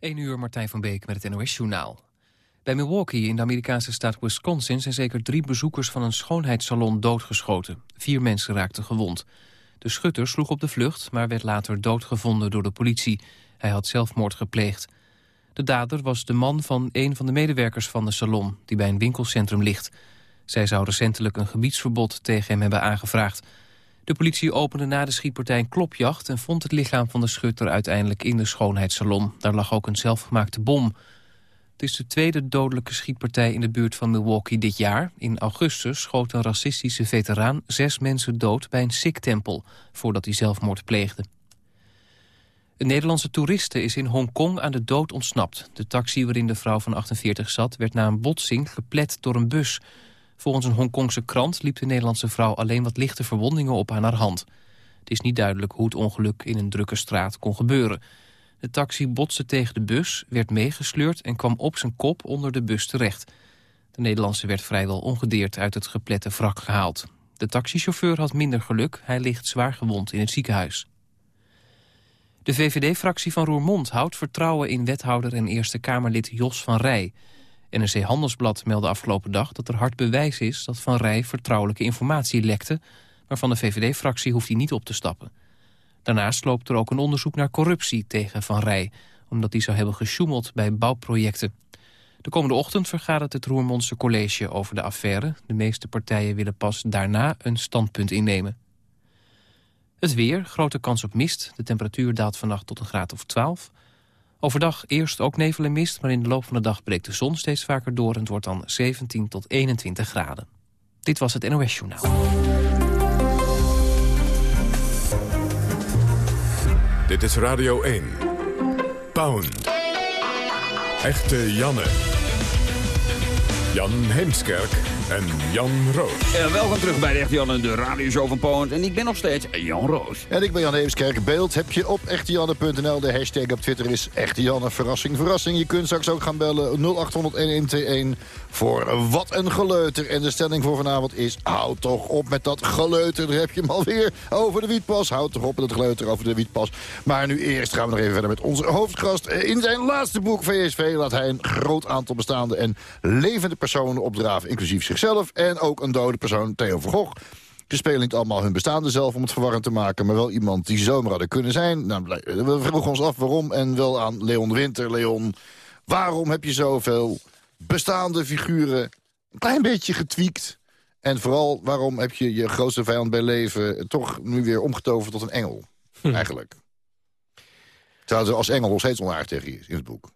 1 uur Martijn van Beek met het NOS-journaal. Bij Milwaukee in de Amerikaanse staat Wisconsin... zijn zeker drie bezoekers van een schoonheidssalon doodgeschoten. Vier mensen raakten gewond. De schutter sloeg op de vlucht, maar werd later doodgevonden door de politie. Hij had zelfmoord gepleegd. De dader was de man van een van de medewerkers van de salon... die bij een winkelcentrum ligt. Zij zou recentelijk een gebiedsverbod tegen hem hebben aangevraagd... De politie opende na de schietpartij een klopjacht... en vond het lichaam van de schutter uiteindelijk in de schoonheidssalon. Daar lag ook een zelfgemaakte bom. Het is de tweede dodelijke schietpartij in de buurt van Milwaukee dit jaar. In augustus schoot een racistische veteraan zes mensen dood bij een Sikh-tempel... voordat hij zelfmoord pleegde. Een Nederlandse toeriste is in Hongkong aan de dood ontsnapt. De taxi waarin de vrouw van 48 zat werd na een botsing geplet door een bus... Volgens een Hongkongse krant liep de Nederlandse vrouw alleen wat lichte verwondingen op aan haar hand. Het is niet duidelijk hoe het ongeluk in een drukke straat kon gebeuren. De taxi botste tegen de bus, werd meegesleurd en kwam op zijn kop onder de bus terecht. De Nederlandse werd vrijwel ongedeerd uit het geplette wrak gehaald. De taxichauffeur had minder geluk, hij ligt zwaar gewond in het ziekenhuis. De VVD-fractie van Roermond houdt vertrouwen in wethouder en Eerste Kamerlid Jos van Rij. NRC Handelsblad meldde afgelopen dag dat er hard bewijs is... dat Van Rij vertrouwelijke informatie lekte... maar van de VVD-fractie hoeft hij niet op te stappen. Daarnaast loopt er ook een onderzoek naar corruptie tegen Van Rij... omdat hij zou hebben gesjoemeld bij bouwprojecten. De komende ochtend vergadert het Roermondse college over de affaire. De meeste partijen willen pas daarna een standpunt innemen. Het weer, grote kans op mist. De temperatuur daalt vannacht tot een graad of 12. Overdag eerst ook nevel en mist, maar in de loop van de dag breekt de zon steeds vaker door... en het wordt dan 17 tot 21 graden. Dit was het NOS Journaal. Dit is Radio 1. Pound. Echte Janne. Jan Heemskerk en Jan Roos. Uh, welkom terug bij de Echte Jan en de radioshow van Poont. En ik ben nog steeds Jan Roos. En ik ben Jan Heemskerk. Beeld heb je op echtejanne.nl. De hashtag op Twitter is Echte Janne. Verrassing, verrassing. Je kunt straks ook gaan bellen 0800-1121 voor wat een geleuter. En de stelling voor vanavond is... houd toch op met dat geleuter. Daar heb je hem alweer over de wietpas. Houd toch op met het geleuter over de wietpas. Maar nu eerst gaan we nog even verder met onze hoofdgast. In zijn laatste boek VSV laat hij een groot aantal bestaande en levende personen opdraven. Inclusief zichzelf en ook een dode persoon, Theo van Gogh. Ze spelen niet allemaal hun bestaande zelf om het verwarrend te maken... maar wel iemand die zomaar hadden kunnen zijn. Nou, we vroegen ons af waarom en wel aan Leon Winter. Leon, waarom heb je zoveel bestaande figuren een klein beetje getweakt. En vooral, waarom heb je je grootste vijand bij leven... toch nu weer omgetoverd tot een engel, hm. eigenlijk? Terwijl ze als engel nog steeds onaardig tegen je is in het boek.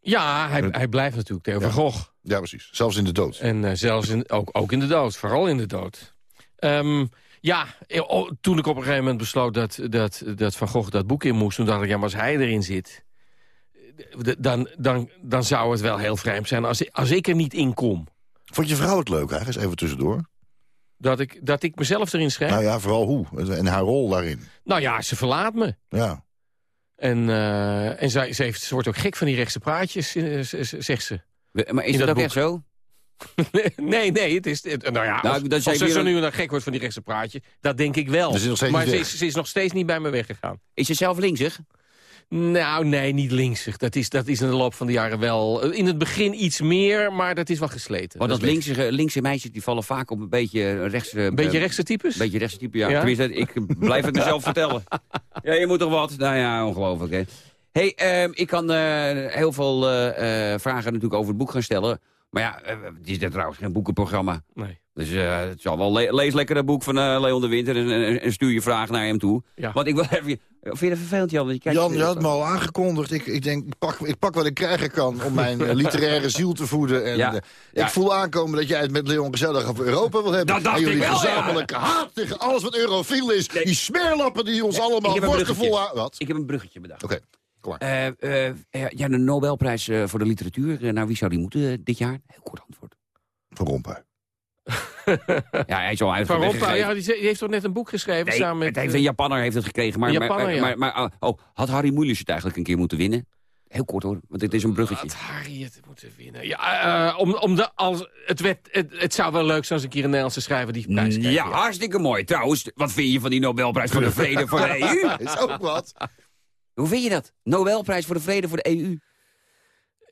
Ja, hij, hij blijft natuurlijk Theo van Gogh. Ja, precies. Zelfs in de dood. En uh, zelfs in, ook, ook in de dood. Vooral in de dood. Um, ja, eh, oh, toen ik op een gegeven moment besloot dat, dat, dat Van Gogh dat boek in moest... toen dacht ik, ja, maar als hij erin zit dan, dan, dan zou het wel heel vreemd zijn als, als ik er niet in kom. Vond je vrouw het leuk eigenlijk, even tussendoor? Dat ik, dat ik mezelf erin schrijf? Nou ja, vooral hoe. En haar rol daarin. Nou ja, ze verlaat me. Ja. En, uh, en zij, ze, heeft, ze wordt ook gek van die rechtse praatjes, eh, zegt ze. Maar is dat, ook echt zo? nee, nee, het is... Het, nou ja, nou, als, ze zo nu dan gek wordt van die rechtse praatje, dat denk ik wel. Dus maar ze is, ze is, nog steeds niet bij me weggegaan. Is ze zelf linksig? Nou, nee, niet linksig. Dat is, dat is in de loop van de jaren wel... In het begin iets meer, maar dat is wel gesleten. Want dat, dat linkse, linkse meisjes die vallen vaak op een beetje rechtse... Een beetje rechtse types? Een beetje rechtse type, ja. ja? Tenminste, ik blijf het mezelf vertellen. Ja, je moet toch wat? Nou ja, ongelooflijk, hè. Hey, uh, ik kan uh, heel veel uh, vragen natuurlijk over het boek gaan stellen. Maar ja, het is trouwens geen boekenprogramma. Nee. Dus uh, het zal wel lees lekker dat boek van uh, Leon de Winter en, en, stuur je vraag naar hem toe. Ja. Want ik wil even... Vind je het vervelend, Jan? Je Jan, je had me al aangekondigd. Ik, ik denk, ik pak, ik pak wat ik krijgen kan om mijn literaire ziel te voeden. En, ja. Ik voel aankomen dat jij het met Leon gezellig over Europa wil hebben. Dat dacht en jullie ik wel, gezamenlijke haat tegen alles wat eurofiel is. Die smeerlappen die ons allemaal worstenvol... Wat? Ik heb een bruggetje bedacht. Oké. Okay. Ja, de Nobelprijs voor de literatuur. naar wie zou die moeten dit jaar? Heel kort antwoord. Van Rompuy ja, hij is al Van Rompuy, ja, die heeft toch net een boek geschreven samen met... Het heeft, een Japanner heeft het gekregen. Maar, Japanner, maar, maar, maar, oh, had Harry Mulisch het eigenlijk een keer moeten winnen? Heel kort hoor, want dit is een bruggetje. Had Harry het moeten winnen? Ja, uh, om, om de, als, het, werd, het, het, zou wel leuk zijn als een keer een Nederlandse schrijver die prijs krijgt. Ja, hartstikke mooi. Trouwens, wat vind je van die Nobelprijs voor de Vrede voor de EU? is ook wat. Hoe vind je dat? Nobelprijs voor de Vrede voor de EU?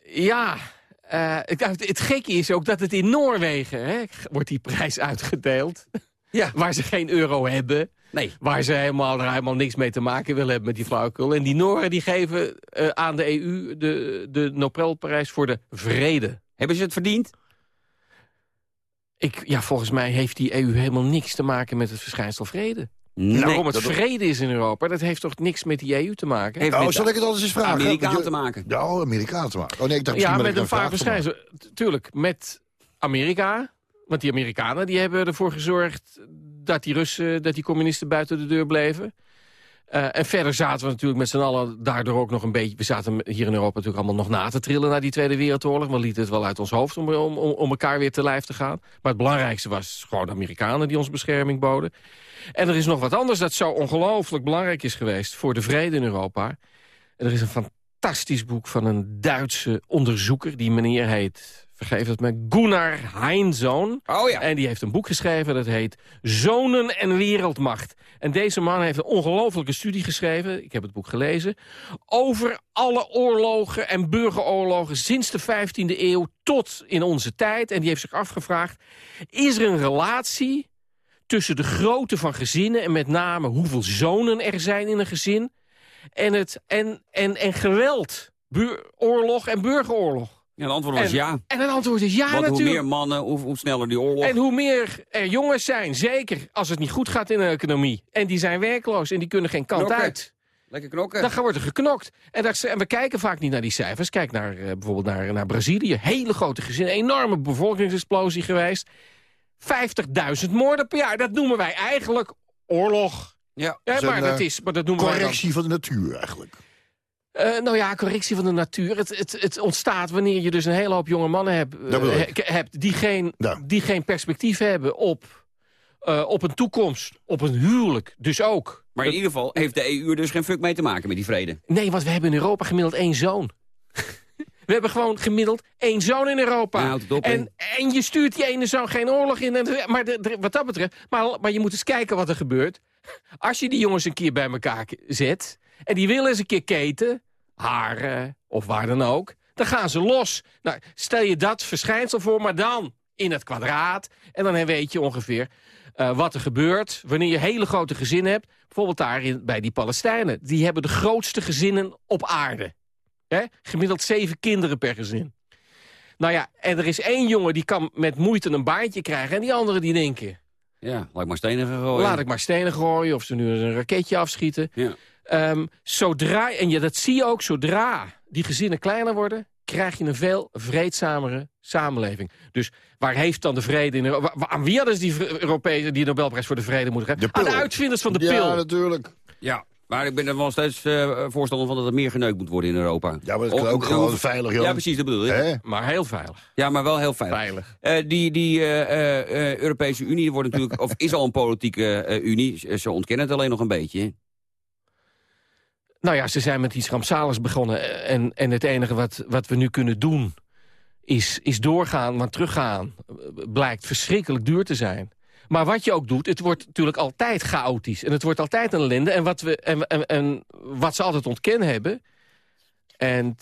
Ja, eh, het, het gekke is ook dat het in Noorwegen hè, wordt die prijs uitgedeeld. Ja. Waar ze geen euro hebben. Nee. Waar ze helemaal, er helemaal niks mee te maken willen hebben met die flauwekul. En die Noren die geven eh, aan de EU de, de Nobelprijs voor de vrede. Hebben ze het verdiend? Ik, ja, volgens mij heeft die EU helemaal niks te maken met het verschijnsel vrede. Nee. Waarom het vrede is in Europa, dat heeft toch niks met die EU te maken? Heeft Nou, zal ik het anders eens vragen? Amerikanen Want te maken. Nou, Amerikanen te maken. Oh nee, ik dacht ja, met een maken. verschijnselen. Tuurlijk, met Amerika. Want die Amerikanen die hebben ervoor gezorgd dat die Russen, dat die communisten buiten de deur bleven. Eh, en verder zaten we natuurlijk met z'n allen daardoor ook nog een beetje... We zaten hier in Europa natuurlijk allemaal nog na te trillen na die Tweede Wereldoorlog. We lieten het wel uit ons hoofd om, om, om elkaar weer te lijf te gaan. Maar het belangrijkste was gewoon de Amerikanen die ons bescherming boden. En er is nog wat anders dat zo ongelooflijk belangrijk is geweest... voor de vrede in Europa. En er is een fantastisch boek van een Duitse onderzoeker. Die meneer heet, vergeef het me, Gunnar Heinzoon. Oh ja. En die heeft een boek geschreven dat heet Zonen en Wereldmacht. En deze man heeft een ongelofelijke studie geschreven, ik heb het boek gelezen... over alle oorlogen en burgeroorlogen sinds de 15e eeuw tot in onze tijd. En die heeft zich afgevraagd, is er een relatie tussen de grootte van gezinnen... en met name hoeveel zonen er zijn in een gezin... en, het, en, en, en geweld, oorlog en burgeroorlog. Ja, het antwoord was En- ja. En het antwoord is ja Want hoe natuurlijk. meer mannen, hoe, hoe sneller die oorlog. En hoe meer er jongens zijn, zeker als het niet goed gaat in de economie... en die zijn werkloos en die kunnen geen kant Knokken. uit... Lekker knokken. dan wordt er geknokt. En, dat, en we kijken vaak niet naar die cijfers. Kijk naar, eh, bijvoorbeeld naar, naar Brazilië. Hele grote gezinnen, enorme bevolkingsexplosie geweest. 50.000 moorden per jaar. Dat noemen wij eigenlijk oorlog. Ja. Ja, maar, een, dat eh, is, maar dat noemen wij dan... Correctie van de natuur eigenlijk. Eh, nou ja, correctie van de natuur. Het, het, het ontstaat wanneer je dus een hele hoop jonge mannen hebt, eh, Dat bedoel ik. he- hebt die, geen, Ja. die geen perspectief hebben op, eh, op een toekomst, op een huwelijk. Dus ook. Maar in ieder geval heeft de EU er dus geen fuck mee te maken met die vrede. Nee, want we hebben in Europa gemiddeld één zoon. we hebben gewoon gemiddeld één zoon in Europa. Ja, houdt het op, hè? en, en je stuurt die ene zoon geen oorlog in. En, maar de- de- wat dat betreft, maar, maar je moet eens kijken wat er gebeurt. Als je die jongens een keer bij elkaar zet... en die willen eens een keer keten, haren of waar dan ook... dan gaan ze los. Nou, stel je dat verschijnsel voor, maar dan in het kwadraat. En dan weet je ongeveer eh, wat er gebeurt wanneer je hele grote gezinnen hebt. Bijvoorbeeld daar in, bij die Palestijnen. Die hebben de grootste gezinnen op aarde. Gemiddeld zeven kinderen per gezin. Nou ja, en er is één jongen die kan met moeite een baantje krijgen... en die anderen die denken, Ja, laat ik maar stenen gaan gooien. laat ik maar stenen gooien... of ze nu een raketje afschieten. Ja. Ehm, zodra, en ja, dat zie je ook, zodra die gezinnen kleiner worden... krijg je een veel vreedzamere samenleving. Dus waar heeft dan de vrede in Europa... Aan wie hadden ze die Europese die Nobelprijs voor de vrede moeten geven? De Aan de uitvinders van de ja, pil. natuurlijk. Ja, maar ik ben er wel steeds eh, voorstander van dat er meer geneukt moet worden in Europa. Ja, maar dat kan ook gewoon veilig, Jan. Ja, precies, dat bedoel ik. Maar heel veilig. Ja, maar wel heel veilig. Veilig. Eh, die die eh, Europese Unie wordt natuurlijk, of is al een politieke eh, unie. Ze ontkennen het alleen nog een beetje. Nou ja, ze zijn met iets rampzaligs begonnen. En, en het enige wat, wat we nu kunnen doen is, is doorgaan, want teruggaan blijkt verschrikkelijk duur te zijn. Maar wat je ook doet, het wordt natuurlijk altijd chaotisch. En het wordt altijd een ellende. En wat, we, en, en, en wat ze altijd ontkennen hebben... en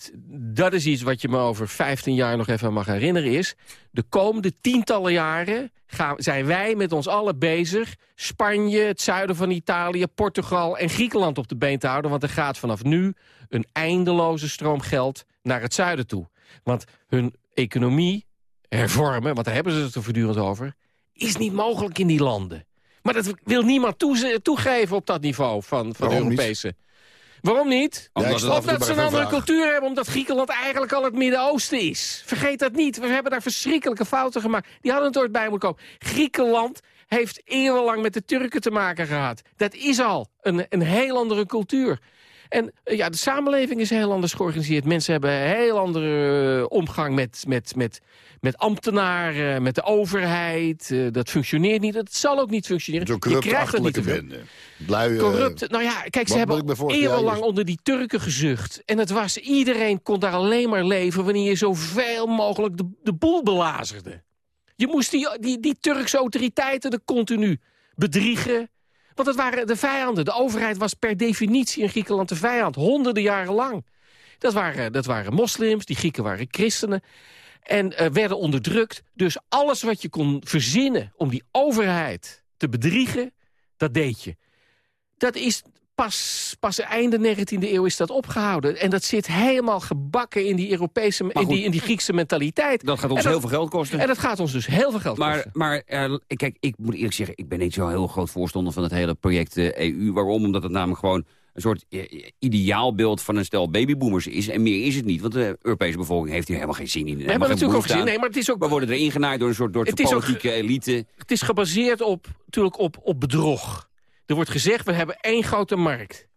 dat is iets wat je me over 15 jaar nog even mag herinneren is... de komende tientallen jaren gaan, zijn wij met ons allen bezig... Spanje, het zuiden van Italië, Portugal en Griekenland op de been te houden. Want er gaat vanaf nu een eindeloze stroom geld naar het zuiden toe. Want hun economie hervormen, want daar hebben ze het er voortdurend over... is niet mogelijk in die landen. Maar dat wil niemand toegeven op dat niveau van, van de niet? Waarom niet? Ja, het Omdat ze een andere cultuur hebben. Omdat Griekenland eigenlijk al het Midden-Oosten is. Vergeet dat niet. We hebben daar verschrikkelijke fouten gemaakt. Die hadden het ooit bij moeten komen. Griekenland heeft eeuwenlang met de Turken te maken gehad. Dat is al een, een heel andere cultuur. En eh, ja, de samenleving is heel anders georganiseerd. Mensen hebben een heel andere eh, omgang met, met, met, met ambtenaren, met de overheid. Eh, dat functioneert niet. Het zal ook niet functioneren. Je krijgt het niet te. Lui, eh, Corrupt. Nou ja, kijk, ze hebben eeuwenlang onder die Turken gezucht. En het was, iedereen kon daar alleen maar leven... wanneer je zoveel mogelijk de, de boel belazerde. Je moest die, die, die Turkse autoriteiten er continu bedriegen. Want het waren de vijanden. De overheid was per definitie in Griekenland de vijand. Honderden jaren lang. Dat waren, dat waren moslims, die Grieken waren christenen. En eh, werden onderdrukt. Dus alles wat je kon verzinnen om die overheid te bedriegen, dat deed je. Dat is pas, pas einde 19e eeuw is dat opgehouden. En dat zit helemaal gebakken in die Europese, in die, in die Griekse mentaliteit. Dat gaat ons heel veel geld kosten. En dat gaat ons dus heel veel geld Maar, kosten. maar eh, kijk, ik moet eerlijk zeggen, ik ben niet zo heel groot voorstander van het hele project eh, EU. Waarom? Omdat het namelijk gewoon een soort eh, ideaalbeeld van een stel babyboomers is. En meer is het niet, want de Europese bevolking heeft hier helemaal geen zin in. We hebben natuurlijk ook gezien, nee, maar het is ook We worden erin genaaid door een soort door politieke elite. Het is gebaseerd op, natuurlijk op, op bedrog. Er wordt gezegd, we hebben één grote markt.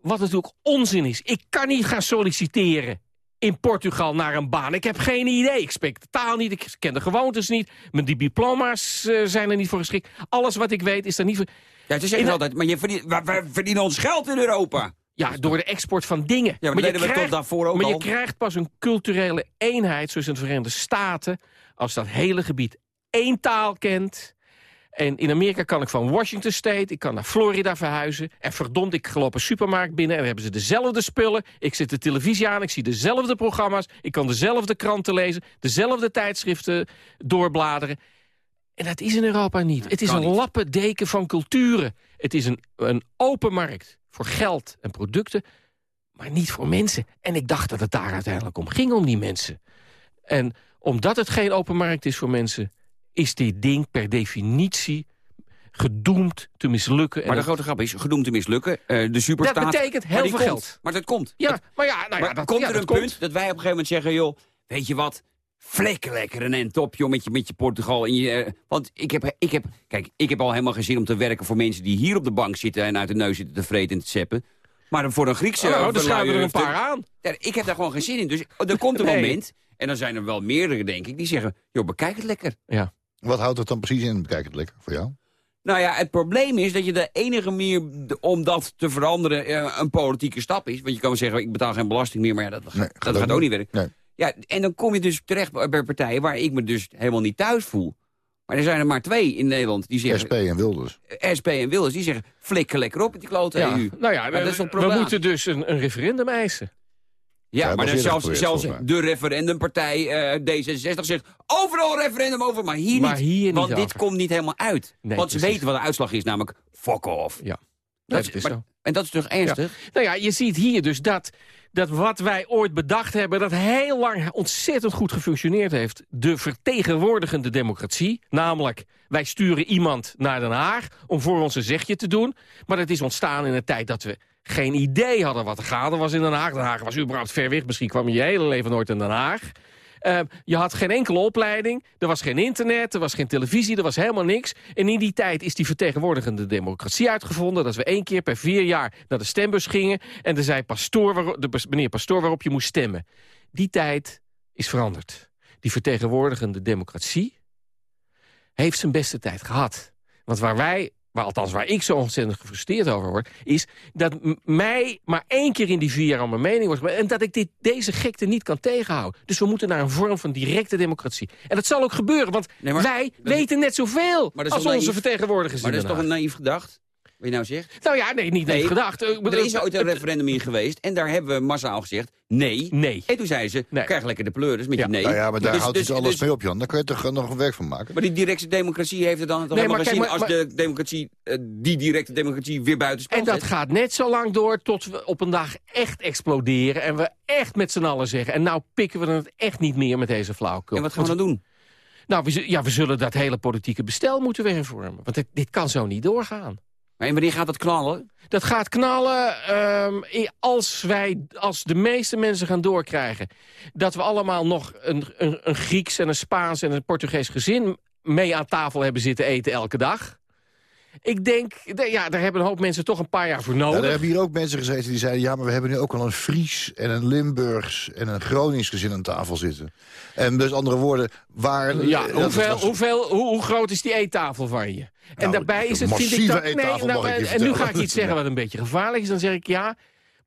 Wat natuurlijk onzin is. Ik kan niet gaan solliciteren in Portugal naar een baan. Ik heb geen idee. Ik spreek de taal niet, ik ken de gewoontes niet. Mijn diploma's eh, zijn er niet voor geschikt. Alles wat ik weet is er niet voor... Ja, ze zeggen altijd, maar je verdient, wij, verdienen ons geld in Europa. Ja, door de export van dingen. Ja, maar we tot daarvoor ook maar al. je krijgt pas een culturele eenheid, zoals in de Verenigde Staten... als dat hele gebied één taal kent... En in Amerika kan ik van Washington State, ik kan naar Florida verhuizen. En verdomd, ik loop een supermarkt binnen en hebben ze dezelfde spullen. Ik zet de televisie aan, ik zie dezelfde programma's. Ik kan dezelfde kranten lezen, dezelfde tijdschriften doorbladeren. En dat is in Europa niet. het is een niet. lappendeken van culturen. Het is een, een open markt voor geld en producten, maar niet voor mensen. En ik dacht dat het daar uiteindelijk om ging, om die mensen. En omdat het geen open markt is voor mensen... is dit ding per definitie gedoemd te mislukken. En Maar de grote grap is, gedoemd te mislukken. eh, de superstaat... Dat betekent heel veel komt. geld. Maar dat komt. ja, maar ja, nou ja, Maar dat, komt ja, er dat een komt. punt dat wij op een gegeven moment zeggen... joh, weet je wat, flikker lekker een end op, joh, met je, met je Portugal. En je, eh, want ik heb, ik heb, kijk, ik heb al helemaal geen zin om te werken voor mensen... die hier op de bank zitten en uit de neus zitten te vreten en te zeppen. Maar voor een Griekse... Oh, nou, er schuiven er een paar aan. Ja, ik heb daar gewoon geen zin in. Dus er komt een Nee. moment, en dan zijn er wel meerdere, denk ik... die zeggen, joh, bekijk het lekker. Ja. Wat houdt het dan precies in? Bekijk het lekker voor jou. Nou ja, het probleem is dat je de enige manier om dat te veranderen eh, een politieke stap is. Want je kan wel zeggen, ik betaal geen belasting meer, maar ja, dat, Nee, dat gaat ook niet werken. Nee. Ja, en dan kom je dus terecht bij partijen waar ik me dus helemaal niet thuis voel. Maar er zijn er maar twee in Nederland die zeggen, SP en Wilders. SP en Wilders, die zeggen, flikker lekker op met die klote Ja, EU. nou ja, Maar dat is toch we, probleem? moeten dus een, een referendum eisen. Ja, maar dan zelfs, zelfs de referendumpartij eh, D66 zegt overal referendum over, maar hier Maar niet. hier niet want dit over. komt niet helemaal uit. Nee, want ze precies. weten wat de uitslag is, namelijk fuck off. Ja, Dat is- dat is maar- zo. En dat is toch ernstig? Nou ja, je ziet hier dus dat, dat wat wij ooit bedacht hebben... dat heel lang ontzettend goed gefunctioneerd heeft. De vertegenwoordigende democratie. Namelijk, wij sturen iemand naar Den Haag om voor ons een zegje te doen. Maar dat is ontstaan in een tijd dat we geen idee hadden wat er gaande was in Den Haag. Den Haag was überhaupt ver weg. Misschien kwam je je hele leven nooit in Den Haag. Eh, je had geen enkele opleiding, er was geen internet, er was geen televisie, er was helemaal niks. En in die tijd is die vertegenwoordigende democratie uitgevonden. Dat we één keer per vier jaar naar de stembus gingen. En er zei pastoor de meneer pastoor waarop je moest stemmen. Die tijd is veranderd. Die vertegenwoordigende democratie heeft zijn beste tijd gehad. Want waar wij, waar, althans waar ik zo ontzettend gefrustreerd over word... is dat mij maar één keer in die vier jaar aan mijn mening wordt... en dat ik dit, deze gekte niet kan tegenhouden. Dus we moeten naar een vorm van directe democratie. En dat zal ook gebeuren, want Nee, maar- wij weten net zoveel... Als onze naïef? vertegenwoordigers Maar dat is toch een naïef gedacht? Wat je nou zegt? Nou ja, nee, niet Nee, gedacht. Er is ooit een het- referendum hier geweest en daar hebben we massaal gezegd nee. Nee. En toen zei ze, Nee. krijg lekker de pleuris met Ja. je nee. Nou ja, maar daar Dus- houdt dus- het alles dus- mee op, Jan. Daar kun je toch nog een werk van maken. Maar die directe democratie heeft er dan toch Nee, helemaal maar- als de democratie, eh, die directe democratie weer buiten spel En dat zet? gaat net zo lang door tot we op een dag echt exploderen... en we echt met z'n allen zeggen... en nou pikken we het echt niet meer met deze flauwekul. En wat gaan we dan doen? Nou, we, ja, we zullen dat hele politieke bestel moeten weer hervormen. Want dit, dit kan zo niet doorgaan. En wanneer gaat dat knallen? Dat gaat knallen ehm, als wij, als de meeste mensen gaan doorkrijgen... dat we allemaal nog een, een, een Grieks en een Spaans en een Portugees gezin... mee aan tafel hebben zitten eten elke dag. Ik denk, de- ja, daar hebben een hoop mensen toch een paar jaar voor nodig. er hebben hier ook mensen gezeten die zeiden... ja, maar we hebben nu ook al een Fries en een Limburgs en een Gronings gezin aan tafel zitten. En dus andere woorden, waar... Ja, hoeveel, was- hoeveel, hoe, hoe groot is die eettafel van je? en Nou, daarbij is het, vind ik dat... eettafel, mag ik je en nu ga ik iets zeggen wat een beetje gevaarlijk is. Dan zeg ik ja,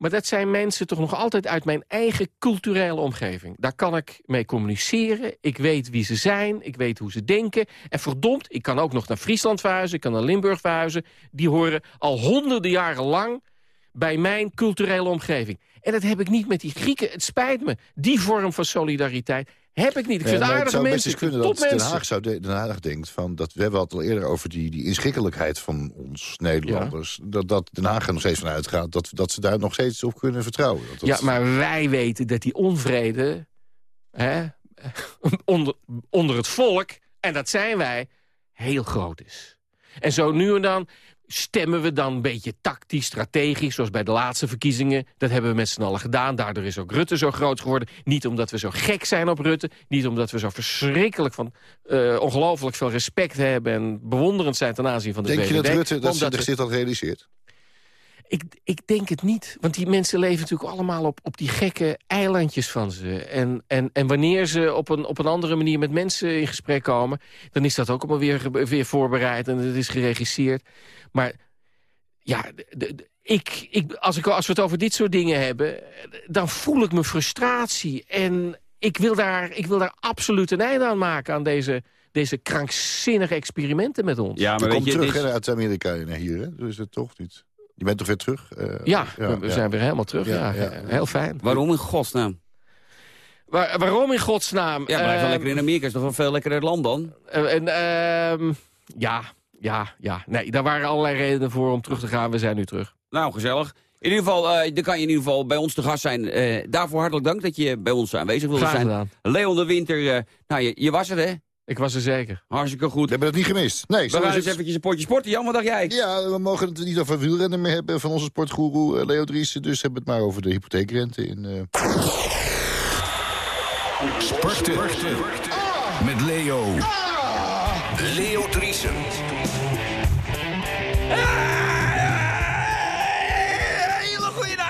maar dat zijn mensen toch nog altijd uit mijn eigen culturele omgeving. Daar kan ik mee communiceren. Ik weet wie ze zijn, ik weet hoe ze denken. En verdomd, ik kan ook nog naar Friesland verhuizen, ik kan naar Limburg verhuizen. Die horen al honderden jaren lang bij mijn culturele omgeving. En dat heb ik niet met die Grieken. Het spijt me. Die vorm van solidariteit heb ik niet. Ik vind Ja, aardige het mensen. kunnen dat Den. Haag, zou de- Den Haag denkt van... Dat, we hebben het al eerder over die, die inschikkelijkheid van ons Nederlanders. Dat, dat Den Haag er nog steeds van uitgaat dat, dat ze daar nog steeds op kunnen vertrouwen. Dat, dat- Ja, maar wij weten dat die onvrede hè, onder, onder het volk, en dat zijn wij, heel groot is. En zo nu en dan stemmen we dan een beetje tactisch, strategisch... zoals bij de laatste verkiezingen. Dat hebben we met z'n allen gedaan. Daardoor is ook Rutte zo groot geworden. Niet omdat we zo gek zijn op Rutte. Niet omdat we zo verschrikkelijk van eh, ongelooflijk veel respect hebben... en bewonderend zijn ten aanzien van de Denk je dat VVD. Rutte dat zich al realiseert? Ik, ik denk het niet. Want die mensen leven natuurlijk allemaal op, op die gekke eilandjes van ze. En, en, en wanneer ze op een, op een andere manier met mensen in gesprek komen... dan is dat ook allemaal weer, weer voorbereid en het is geregisseerd. Maar ja, de- ik, ik, als, ik, als we het over dit soort dingen hebben... dan voel ik mijn frustratie. En ik wil daar, ik wil daar absoluut een einde aan maken... aan deze, deze krankzinnige experimenten met ons. Ja, Je maar weet komt je, terug uit Amerika naar hier, hè? Dus is het toch niet... Je bent toch weer terug? Eh, Ja, we ja. zijn weer helemaal terug. Ja, Ja, ja. Heel fijn. waarom in godsnaam? Waar- waarom in godsnaam? Ja, wel Ehm, lekker in Amerika. is toch een veel lekkerder land dan? eh, en, ehm, ja, ja, ja. Nee, daar waren allerlei redenen voor om terug te gaan. We zijn nu terug. Nou, gezellig. In ieder geval, eh, dan kan je in ieder geval bij ons te gast zijn. Eh, daarvoor hartelijk dank dat je bij ons aanwezig wilde Graag zijn. gedaan. Leon de Winter, eh, nou, je, je was er, hè? Ik was er zeker. Hartstikke goed. We hebben het niet gemist. Nee, We gaan is eens het. eventjes een potje sporten. Jan, wat dacht jij? Ja, we mogen het niet over wielrennen meer hebben van onze sportgoeroe eh, Leo Driessen. Dus hebben we het maar over de hypotheekrente in... eh, Sporten. Met Leo. Leo Driesen. Hele goede dag.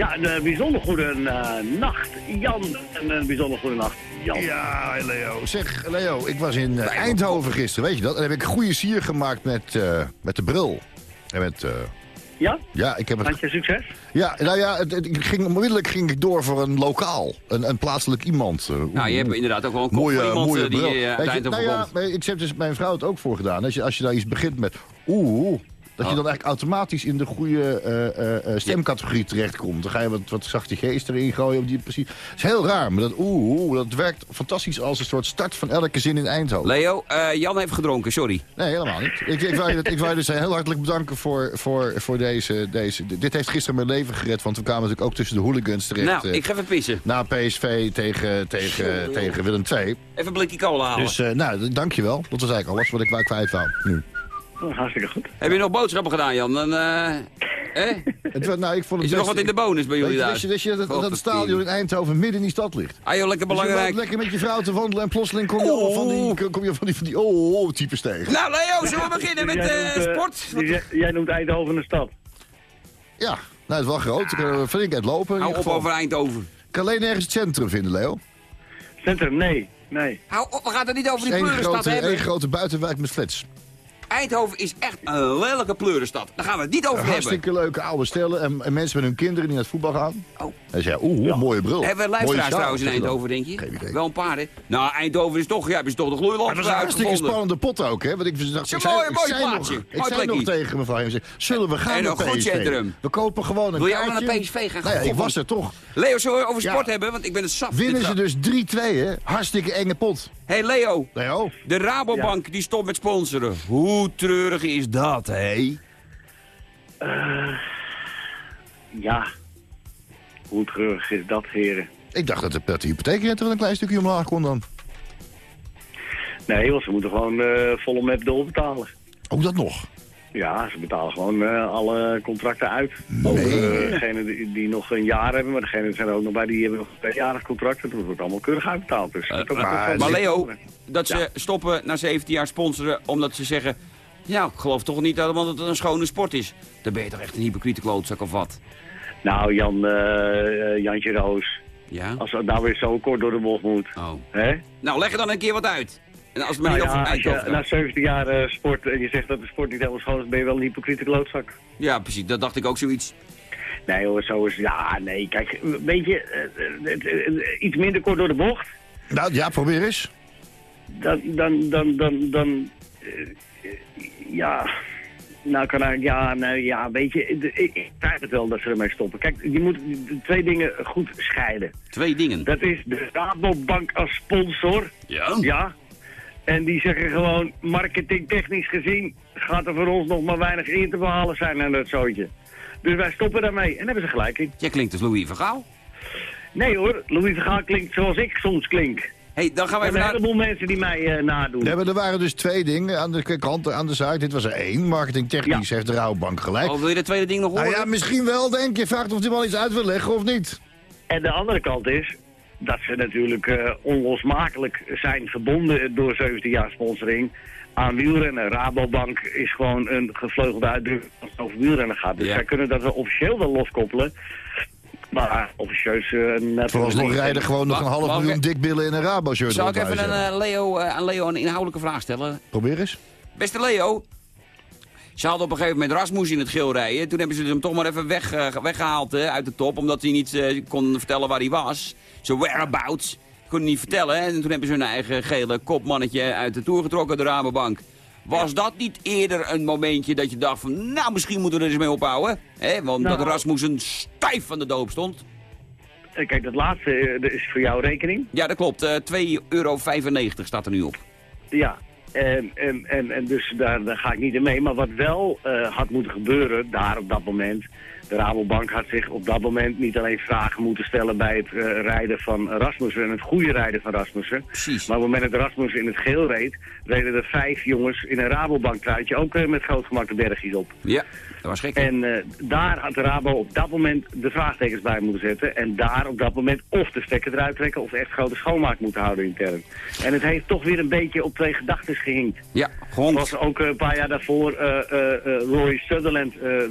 Ja, een bijzonder goede eh, nacht, Jan. En een bijzonder goede nacht, Jan. Ja, Leo. Zeg, Leo, ik was in eh, Eindhoven gisteren, weet je dat? En heb ik goede sier gemaakt met, eh, met de bril. En met... eh, Ja? ja, ik heb het... Had je succes? Ja, nou ja, het, ging, onmiddellijk ging ik door voor een lokaal. Een, een plaatselijk iemand. eh, Nou, je hebt inderdaad ook wel een kop mooie, iemand mooie eh, die bril. eh, je, Eindhoven nou ja, ik heb dus mijn vrouw het ook voor gedaan. Als je, als je daar iets begint met oeh, dat Oh. je dan eigenlijk automatisch in de goede eh, eh, stemcategorie terechtkomt. Dan ga je wat, wat zachte geest erin gooien. Op die, precies. Het is heel raar, maar dat oeh, oeh, dat werkt fantastisch als een soort start van elke zin in Eindhoven. Leo, Jan heeft gedronken, sorry. Nee, helemaal niet. Ik, ik, wou, je, ik wou je dus heel hartelijk bedanken voor, voor, voor deze, deze... Dit heeft gisteren mijn leven gered, want we kwamen natuurlijk ook tussen de hooligans terecht. nou, ik ga even pissen. Na PSV tegen, tegen, tegen Willem II. Even een blikje cola halen. Dus eh nou, dankjewel. Dat was eigenlijk alles wat ik waar kwijt wou. Nu. Oh, hartstikke goed. Heb je nog boodschappen gedaan, Jan? Dan, eh, hè? Het, nou, ik vond het Is er nog wat in de bonus bij jullie je, daar? wist je, dat, dat stadion in Eindhoven midden in die stad ligt? Ah joh, lekker Dus je belangrijk. loopt lekker met je vrouw te wandelen en plotseling kom je allemaal van die, kom je van die, van die oh, oh, types tegen. Nou Leo, zullen we beginnen met Dus jij eh, noemt, eh, sport? dus jij, jij noemt Eindhoven een stad. Ja, nou, het is wel groot. Ik kan flink uit lopen. in Hou op over Eindhoven. Ik kan alleen ergens het centrum vinden, Leo. Centrum, nee. Nee. Hou op, we gaan het niet over die Eén pleurenstad hebben. één grote buitenwijk met flats. Eindhoven is echt een lelijke pleurenstad. Daar gaan we het niet over hebben. Hartstikke leuke oude stellen en, en mensen met hun kinderen die naar het voetbal gaan. Oh. En zei, oeh, mooie bril. Hebben we luisteraars trouwens in. Eindhoven, denk je? Geen idee. Wel een paar, hè? Nou, Eindhoven is toch, ja, hebben ze toch de gloeilamp was een hartstikke spannende pot ook, hè? Want ik, dacht, ik zei, mooi- ik mooi zei nog, ik Mooi zei nog tegen mevrouw Heemstek, zullen we gaan En naar goed PSV? centrum. We kopen gewoon een Wil jij kaartje. naar PSV gaan? Nou ja, ik was er toch. Leo, zullen we over sport hebben? Want ik ben het zat. Winnen ze dus 3-2, hè? Hartstikke enge pot. Hey Leo, Leo, de Rabobank die stopt met sponsoren. Hoe treurig is dat, hé? Ja. Hoe treurig is dat, heren? ik dacht dat de, dat de hypotheekrente wel een klein stukje omlaag kon dan. Nee, want ze moeten gewoon eh volle met doorbetalen. Ook dat nog. Ja, ze betalen gewoon eh, alle contracten uit. Ook eh, degenen die, die nog een jaar hebben, maar degenen zijn er ook nog bij die hebben nog een tweejarig contract. Dat wordt allemaal keurig uitbetaald. Dus ook maar- wel- Maar Leo, dat ze stoppen na 17 jaar sponsoren omdat ze zeggen... Ja, ik geloof toch niet helemaal dat het een schone sport is. Dan ben je toch echt een hypocriete klootzak of wat? Nou, Jan, Jantje Roos, Ja? als het nou weer zo kort door de bocht moet. Oh. Hè? Nou, leg er dan een keer wat uit. En als het maar Nou niet ja, over je Eindhoven na gaat. 17 jaar eh, sport en je zegt dat de sport niet helemaal schoon is, ben je wel een hypocriete klootzak. Ja, precies. Dat dacht ik ook zoiets. Nee hoor, zo is Ja, nee, kijk, weet je, eh, eh, eh, iets minder kort door de bocht. Nou ja, probeer eens. Dan, dan, dan, dan, dan eh, eh, ja, Nou, kan ik, ja, nou, ja, weet je, ik, ik begrijp het wel dat ze ermee stoppen. Kijk, je moet twee dingen goed scheiden. Twee dingen. Dat is de Rabobank als sponsor, Ja? ja. En die zeggen gewoon, marketingtechnisch gezien, gaat er voor ons nog maar weinig in te behalen zijn aan dat zootje. Dus wij stoppen daarmee. En hebben ze gelijk in. Jij klinkt als Louis van Gaal. Nee hoor, Louis Vergaal klinkt zoals ik soms klink. hey, dan gaan we Er zijn een heleboel mensen die mij eh, nadoen. Ja, maar er waren dus twee dingen aan de kant, aan de site. Dit was er één. Marketingtechnisch heeft de Rouwbank gelijk. Oh, wil je dat tweede ding nog horen? Nou ja, misschien wel, denk je. Vraagt of hij wel iets uit wil leggen of niet. En de andere kant is dat ze natuurlijk eh, onlosmakelijk zijn verbonden door 17 jaar sponsoring aan wielrennen. Rabobank is gewoon een gevleugelde uitdrukking als het over wielrennen gaat. Dus Ja. zij kunnen dat wel officieel wel loskoppelen. Maar officieus... Uh, Vooralsnog rijden gewoon nog een half miljoen ik- dikbillen in een Rabo-shirt. Zal ik even een, eh, Leo, eh, aan Leo een inhoudelijke vraag stellen? Probeer eens. Beste Leo, ze hadden op een gegeven moment Rasmus in het geel rijden. Toen hebben ze hem toch maar even weg, eh, weggehaald hè, uit de top, omdat hij niet eh, kon vertellen waar hij was. Zijn whereabouts. Kon niet vertellen. En toen hebben ze hun eigen gele kopmannetje uit de Tour getrokken, de Rabobank. Was dat niet eerder een momentje dat je dacht van, nou misschien moeten we er eens mee ophouden? Hè? Want Nou. dat Rasmus een stijf van de doop stond. Eh, Kijk, dat laatste eh, dat is voor jouw rekening. Ja, dat klopt. eh 2,95 euro staat er nu op. Ja, en, en, en, en dus daar, daar ga ik niet in mee. Maar wat wel had moeten gebeuren, daar op dat moment... De Rabobank had zich op dat moment niet alleen vragen moeten stellen bij het eh, rijden van Rasmussen... en het goede rijden van Rasmussen. Precies. Maar op het moment dat Rasmussen in het geel reed... reden er vijf jongens in een Rabobank truitje ook eh, met groot gemak de bergjes op. Ja, dat was gek. En eh, daar had de Rabo op dat moment de vraagtekens bij moeten zetten. En daar op dat moment of de stekker eruit trekken of echt grote schoonmaak moeten houden intern. En het heeft toch weer een beetje op twee gedachten gehinkt. Ja, gewoon. was ook eh, een paar jaar daarvoor eh, eh, eh, Roy Sutherland eh, eh,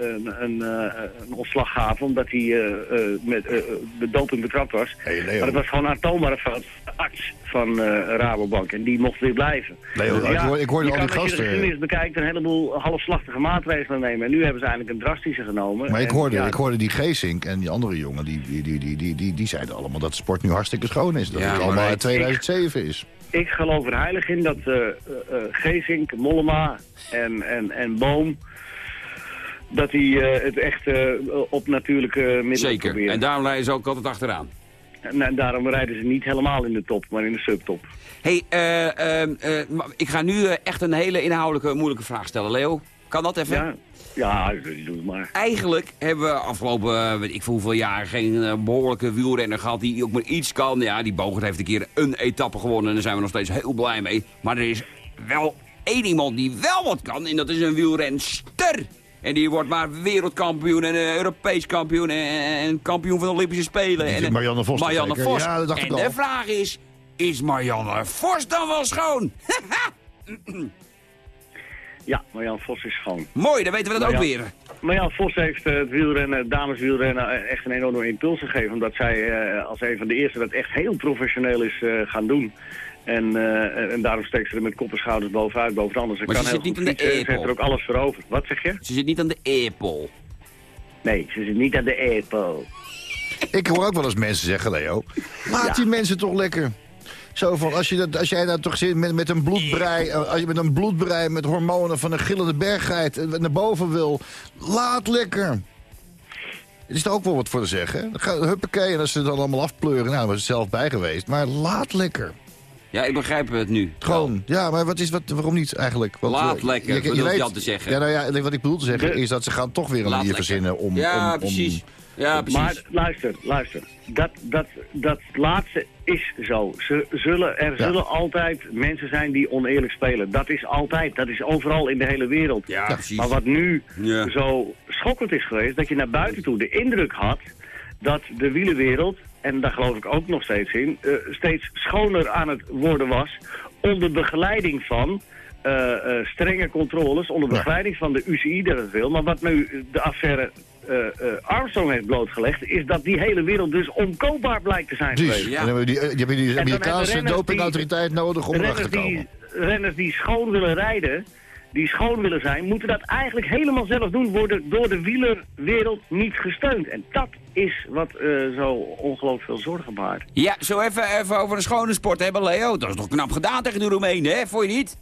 een, een, een ontslag gaf omdat hij eh, eh, met eh, de doping betrapt was. Hey, Leo. Maar dat was gewoon fout van arts van eh, Rabobank en die mocht weer blijven. Leo, ik hoor- ik hoorde je al kan die als je de gasten- geschiedenis bekijkt een heleboel halfslachtige maatregelen nemen. En nu hebben ze eigenlijk een drastische genomen. Maar ik En hoorde, ja, ik hoorde die Geesink en die andere jongen, die, die, die, die, die, die, die zeiden allemaal dat de sport nu hartstikke schoon is. Dat Ja, het allemaal uit 2007 is. Ik geloof er heilig in dat eh eh, eh, Geesink, Mollema en, en, en Boom... dat die eh, het echt eh, op natuurlijke middelen Zeker. proberen. En daarom rijden ze ook altijd achteraan. En, en daarom rijden ze niet helemaal in de top, maar in de subtop. hey, eh, ehm, eh, ik ga nu echt een hele inhoudelijke, moeilijke vraag stellen. Leo, kan dat even? Ja, ja doe het maar. Eigenlijk hebben we afgelopen, eh, weet ik veel hoeveel jaar, geen eh, behoorlijke wielrenner gehad die ook maar iets kan. Ja, die Bogert heeft een keer een etappe gewonnen en daar zijn we nog steeds heel blij mee. Maar er is wel één iemand die wel wat kan en dat is een wielrenster. En die wordt maar wereldkampioen en eh, Europees kampioen en, en kampioen van de Olympische Spelen. En, Marianne Vos Marianne? Vos. Ja, dat dacht en ik al. de vraag is, is Marianne Vos dan wel schoon? Ja, Marjan Vos is schoon. Mooi, dan weten we dat ook weer. Marjan Vos heeft eh, het wielrennen, het dameswielrennen, eh, echt een enorme impuls gegeven. Omdat zij eh, als een van de eerste dat echt heel professioneel is eh, gaan doen. En, eh, en daarom steekt ze er met kop en schouders bovenuit, boven de anderen. Ze Maar kan ze heel zit niet goed aan de fietsen, Ze heeft er ook alles voor over. Wat zeg je? Ze zit niet aan de Apple. Nee, ze zit niet aan de Apple. Ik hoor ook wel eens mensen zeggen, Leo, laat die mensen toch lekker. Zo van, als, je dat, als jij nou toch zit met, met een bloedbrei, eh, als je met een bloedbrei met hormonen van een gillende berggeit eh, naar boven wil, laat lekker. Er is er ook wel wat voor te zeggen. Huppakee, en als ze het dan allemaal afpleuren, nou, daar was het zelf bij geweest. Maar laat lekker. Ja, ik begrijp het nu. Gewoon, ja, maar wat is, wat, waarom niet eigenlijk? Want, Laat eh, lekker, bedoelt Jan te zeggen. Ja, nou ja, wat ik bedoel te zeggen is dat ze gaan toch weer een manier verzinnen om... Ja, om, om- precies. Ja, precies. Maar luister, luister. Dat, dat, dat laatste is zo. Ze zullen, er Ja. zullen altijd mensen zijn die oneerlijk spelen. Dat is altijd. Dat is overal in de hele wereld. ja, precies. Maar wat nu Ja. zo schokkend is geweest, dat je naar buiten toe de indruk had dat de wielenwereld, en daar geloof ik ook nog steeds in, eh, steeds schoner aan het worden was onder begeleiding van eh, eh, strenge controles, onder Ja. begeleiding van de UCI dat het wil. Maar wat nu de affaire Armstrong heeft blootgelegd, is dat die hele wereld dus onkoopbaar blijkt te zijn Precies. geweest. Ja. En dan hebben we die, die, hebben die Amerikaanse die- dopingautoriteit nodig om erachter te die, komen. renners die schoon willen rijden, die schoon willen zijn, moeten dat eigenlijk helemaal zelf doen, worden door de wielerwereld niet gesteund. En dat is wat eh, zo ongelooflijk veel zorgen baart. Ja, zo even, even over een schone sport hebben, Leo. Dat is toch knap gedaan tegen de Roemenen, hè? Vond je niet?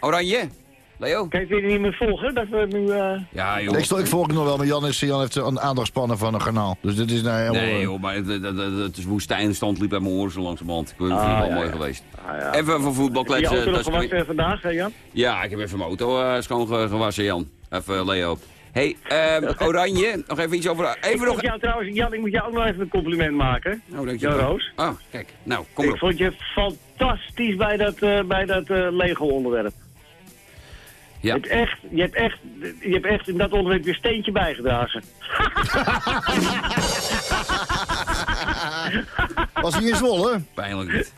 Oranje? Leo? Kan je niet meer volgen? Dat we nu... eh, Ja, joh. Ik, stel- ik volg het nog wel, maar Jan, is, Jan heeft een aandachtspannen van een garnaal. Dus dit is nou helemaal... Nee eh, joh, maar het, het, het, het is woestijnstand liep uit mijn oren zo langzamerhand. Ik vind het Ah, wel ja, mooi ja. geweest. ah, ja. Even voor voetbal Heb je auto nog gewassen vandaag, hè, Jan? Ja, ik heb even mijn auto eh, schoon ge- gewassen, Jan. Even eh, Leo. hey, ehm, Oranje, nog even iets over... Ik Even nog... vond jou trouwens, Jan, ik moet jou ook nog even een compliment maken. Oh, dank je Jan wel. Roos. Oh, kijk. Nou, kom Ik erop. vond je fantastisch bij dat, eh, bij dat eh, Lego-onderwerp. Ja. Je, hebt echt, je, hebt echt, je hebt echt in dat onderwerp je steentje bijgedragen. Was hij in Zwolle? Pijnlijk niet.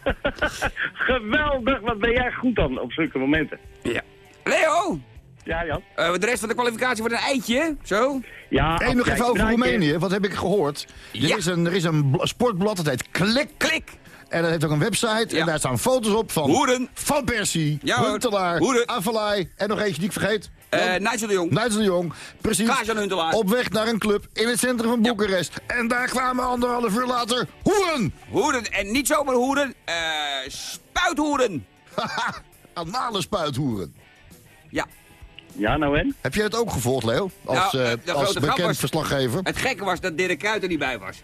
Geweldig, wat ben jij goed dan op zulke momenten. Ja. Leo, Ja, Jan? eh, de rest van de kwalificatie wordt een eitje, zo? Ja, Eén nog even over Roemenië. Wat heb ik gehoord? Ja. Er is een, er is een bl- sportblad, dat heet Klik. Klik! En dat heeft ook een website. Ja. En daar staan foto's op van Hoeren. Van Persie, Ja. Huntelaar, Hoeren. Avalai en nog eentje die ik vergeet. Eh Nigel de Jong. Nigel de Jong. Precies. Klaas-Jan Huntelaar. Op weg naar een club in het centrum van Boekarest. En daar kwamen anderhalf uur later hoeren. Hoeren, en niet zomaar hoeren, eh spuithoeren. Haha, Anale spuithoeren. Ja, Ja, nou en? Heb jij het ook gevolgd, Leo? Als, Nou, eh, als bekend was- verslaggever. het gekke was dat Dirk Kuyt er niet bij was.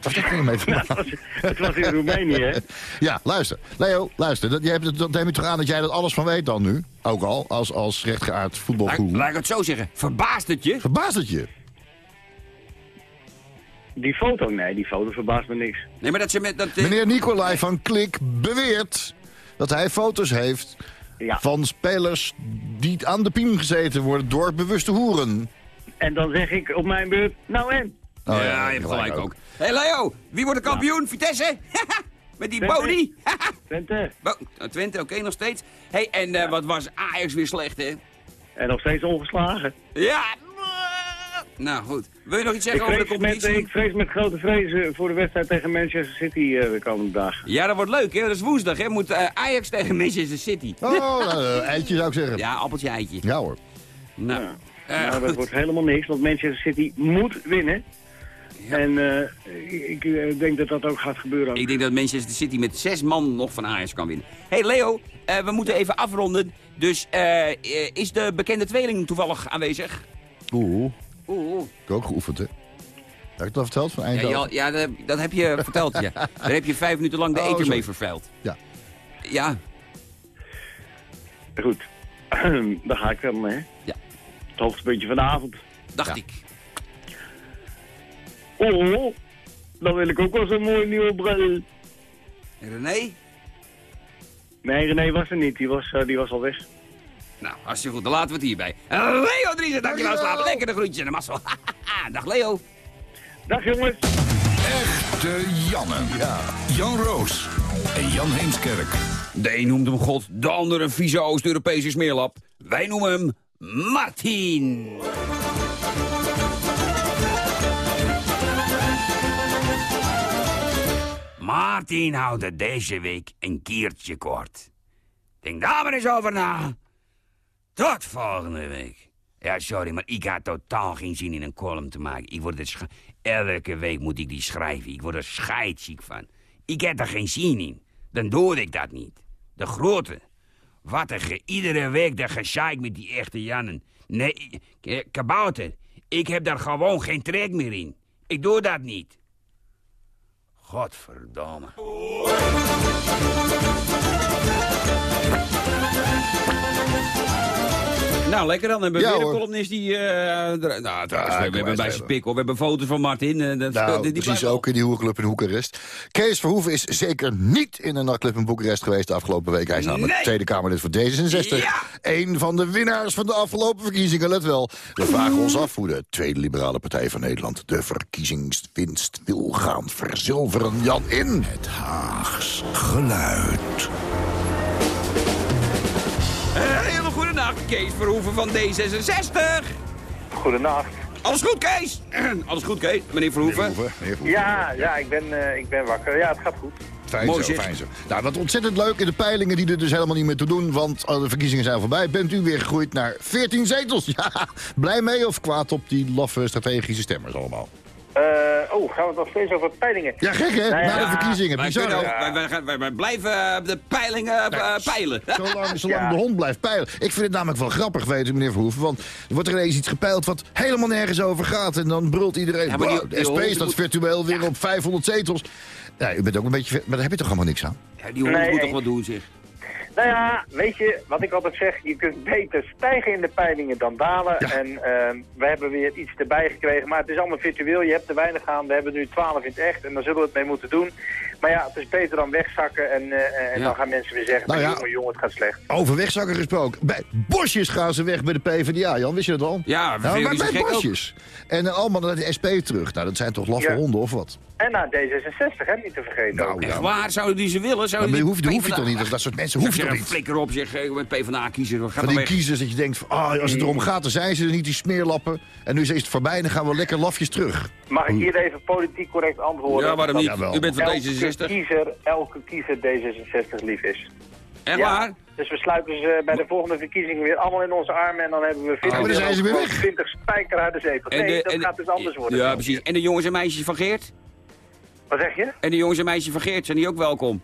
Heeft dat ermee te maken? Het was, het was in Roemenië, hè? Ja, luister. Leo, luister. Dat, jij hebt, het- dat neem je toch aan dat jij er alles van weet dan nu? Ook al, als, als rechtgeaard voetbalgoeroe. laat ik het zo zeggen, verbaast het je? Verbaast het je? Die foto, nee, die foto verbaast me niks. Nee, maar dat ze met... Dat, eh, Meneer Nicolai van Klik beweert dat hij foto's heeft Ja, van spelers die aan de piem gezeten worden door bewuste hoeren. en dan zeg ik op mijn beurt, nou en? Oh, ja, je hebt gelijk ook. Hé hey Leo, wie wordt de kampioen? Vitesse? met die Twente. Boni? Twente. Bo- nou, Twente, oké, nog steeds. Hé, hey, en eh, wat was Ajax weer slecht, hè? En nog steeds ongeslagen. Ja! Nou, goed. Wil je nog iets Ik zeggen over de met, competitie? ik vrees met grote vrezen voor de wedstrijd tegen Manchester City eh, de komende dagen. Ja, dat wordt leuk, hè? Dat is woensdag, hè? Moet eh, Ajax tegen Manchester City. Oh, nou, eitje zou ik zeggen. Ja, Ja, appeltje eitje. hoor. Nou, Ja. nou, dat goed. wordt helemaal niks, want Manchester City moet winnen. En eh, ik eh, denk dat dat ook gaat gebeuren. Ik denk dat Manchester City met zes man nog van Ajax kan winnen. hey Leo, eh, we moeten even afronden. Dus is de bekende tweeling toevallig aanwezig? Oeh, Oeh. ik heb ook geoefend, hè. Heb ik het al verteld van Eindhoven? ja, ja, dat, dat heb je verteld, ja. Daar heb je vijf minuten lang de Oh, eter sorry. mee vervuild. Ja. Ja, Goed, daar ga ik dan, hè. Ja. Het hoogtepuntje van de avond. dacht Ja. ik. Oh, dan wil ik ook wel zo'n mooie nieuwe bril. René? Nee, René was er niet. Die was, eh, die was al weg. Nou, hartstikke goed. Dan laten we het hierbij. Eh, Leo Driessen, dankjewel. Slapen lekker de groetjes en de mazzel. Dag Leo. Dag jongens. Echte Janne. Jan Roos en Jan Heemskerk. De een noemt hem God, de ander een vieze Oost-Europese smeerlap. Wij noemen hem Martin. Martin houdt het deze week een keertje kort. Denk daar maar eens over na. Tot volgende week. Ja, sorry, maar ik had totaal geen zin in een column te maken. Ik word er Elke week moet ik die schrijven. Ik word er scheidsziek van. Ik heb er geen zin in. Dan doe ik dat niet. De grote. Wat een iedere week dat gezeik met die echte Jannen. Nee, kabouter. Ik heb daar gewoon geen trek meer in. Ik doe dat niet. Godverdomme. Nou, lekker dan. Hebben we Ja, weer een columnist die... eh, er- nou, trouwens, we, hebben bij zijn pik, hoor. We hebben foto's van Martin. eh, dat, Nou, die- die precies ook in die hoerclub in Boekarest. Kees Verhoeven is zeker niet in een nachtclub in Boekarest geweest de afgelopen week. Hij is namelijk Nee. Tweede Kamerlid voor D66. Ja. Eén van de winnaars van de afgelopen verkiezingen, let wel. We vragen ons af hoe de Tweede Liberale Partij van Nederland... de verkiezingswinst wil gaan verzilveren. Jan in. Het Haags geluid. Hele goede nacht, Kees Verhoeven van D66. Goedenacht. Alles goed, Kees? Alles goed, Kees? Meneer Verhoeven? Verhoeven, meneer Verhoeven. Ja, ja ik, ben, eh, ik ben wakker. Ja, het gaat goed. Fijn Mooi zo, fijn zo. Nou, wat ontzettend leuk in de peilingen die er dus helemaal niet meer toe doen... want de verkiezingen zijn voorbij. Bent u weer gegroeid naar 14 zetels? Ja, blij mee of kwaad op die laffe strategische stemmers allemaal? Eh, oh, gaan we het nog steeds over peilingen? Ja, gek hè? Nou ja, Na de verkiezingen, Wij, bizar wij, wij, gaan- wij, wij blijven eh, de peilingen eh, peilen. Zolang, zolang Ja. de hond blijft peilen. Ik vind het namelijk wel grappig, weet u, meneer Verhoeven. Want er wordt er ineens iets gepeild wat helemaal nergens over gaat. En dan brult iedereen. Ja, maar die- "Wow, die de SP staat moet- virtueel weer op 500 zetels. Ja, u bent ook een beetje... Maar daar heb je toch helemaal niks aan? Ja, die hond Nee, moet toch wat doen, zeg. Nou ja, weet je, wat ik altijd zeg, je kunt beter stijgen in de peilingen dan dalen. Ja. En ehm, we hebben weer iets erbij gekregen, maar het is allemaal virtueel. Je hebt er weinig aan, we hebben nu 12 in het echt en daar zullen we het mee moeten doen. Maar ja, het is beter dan wegzakken en, eh, en Ja. dan gaan mensen weer zeggen, Nou ja. jongen, jongen, het gaat slecht. Over wegzakken gesproken. Bij Bosjes gaan ze weg bij de PvdA, Jan. Wist je dat al? Ja, we nou, maar bij gek ook. Bosjes. En eh, allemaal naar de SP terug. Nou, dat zijn toch laffe Ja. honden of wat? En naar D66, hè, niet te vergeten Nou, ja. Waar? Zouden die ze willen? Maar Zouden dat die hoef, je PvdA toch niet? Dat, dat soort mensen Zeg, hoef je toch niet? flikker op, zeg. Ik ben PvdA-kiezer. Ga Van dan die weg. kiezers dat je denkt, van, ah, als het erom gaat, dan zijn ze er niet, die smeerlappen. En nu is het voorbij, dan gaan we lekker lafjes terug. Mag ik hier even politiek correct antwoorden? Ja, waarom niet? Jawel. U bent van Elke D66. kiezer, elke kiezer D66 lief is. Ja, waar? Dus we sluiten ze bij de volgende verkiezingen weer allemaal in onze armen en dan hebben we maar dan zijn ze weer weg. 20 spijker uit de zetel. Nee, de- dat en gaat dus anders worden. Ja, precies. En de jongens en meisjes van Geert? Wat zeg je? En de jongens en meisjes van Geert, zijn die ook welkom?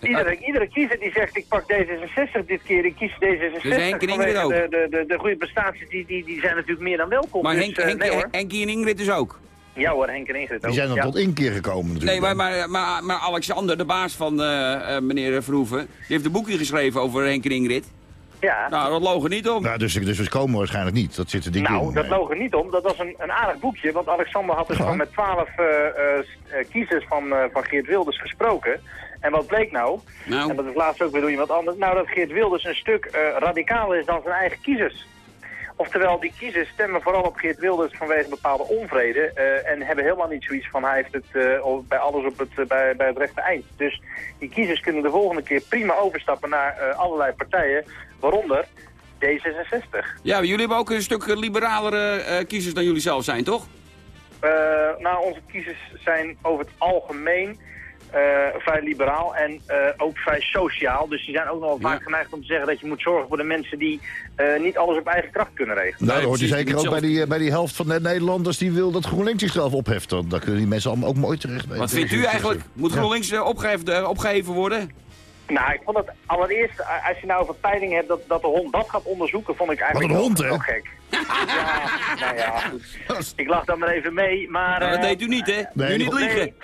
Iedere, iedere kiezer die zegt ik pak D66 dit keer, ik kies D66. Dus Henk en Ingrid ook? De, de, de, de goede prestaties die, die, die zijn natuurlijk meer dan welkom. Maar dus, Henk, eh, Henk, nee en Ingrid dus ook? Ja hoor, Henk en Ingrid ook. Die zijn dan ja. tot inkeer gekomen natuurlijk. Nee, maar, maar, maar, maar Alexander, de baas van eh, eh, meneer Verhoeven... die heeft een boekje geschreven over Henk en Ingrid. Ja. Nou, dat logen niet om. Nou, dus, dus we komen waarschijnlijk niet. Dat zit er dik Nou, in. dat loog er niet om. Dat was een, een aardig boekje. Want Alexander had dus Ja. gewoon met twaalf eh, eh, eh, kiezers van, eh, van Geert Wilders gesproken. En wat bleek nou? Nou. En dat is laatst ook weer door iemand anders. Nou, dat Geert Wilders een stuk eh, radicaler is dan zijn eigen kiezers. Oftewel, die kiezers stemmen vooral op Geert Wilders vanwege bepaalde onvrede. eh, en hebben helemaal niet zoiets van hij heeft het eh, bij alles op het, eh, bij, bij het rechte eind. Dus die kiezers kunnen de volgende keer prima overstappen naar allerlei partijen. Waaronder D66. Ja, maar jullie hebben ook een stuk liberalere kiezers dan jullie zelf zijn, toch? Nou, onze kiezers zijn over het algemeen vrij liberaal en eh, ook vrij sociaal. Dus die zijn ook nog wel vaak Ja. geneigd om te zeggen dat je moet zorgen voor de mensen die eh, niet alles op eigen kracht kunnen regelen. Nou, Nee, dat hoort je zeker ook bij die, eh, bij die helft van de Nederlanders die wil dat GroenLinks zichzelf opheft. Dan dan kunnen die mensen allemaal ook mooi terecht bij. Wat vindt u eigenlijk? Moet GroenLinks eh, eh, opgeheven worden? Nou, ik vond het allereerst, eh, als je nou over peilingen hebt dat, dat de hond dat gaat onderzoeken, vond ik eigenlijk Wat een hond, hè? wel gek. ja, nou ja, goed. Ik lach dan maar even mee, maar... Nou, dat eh, deed u niet, hè? Nee, nu niet nee. liegen.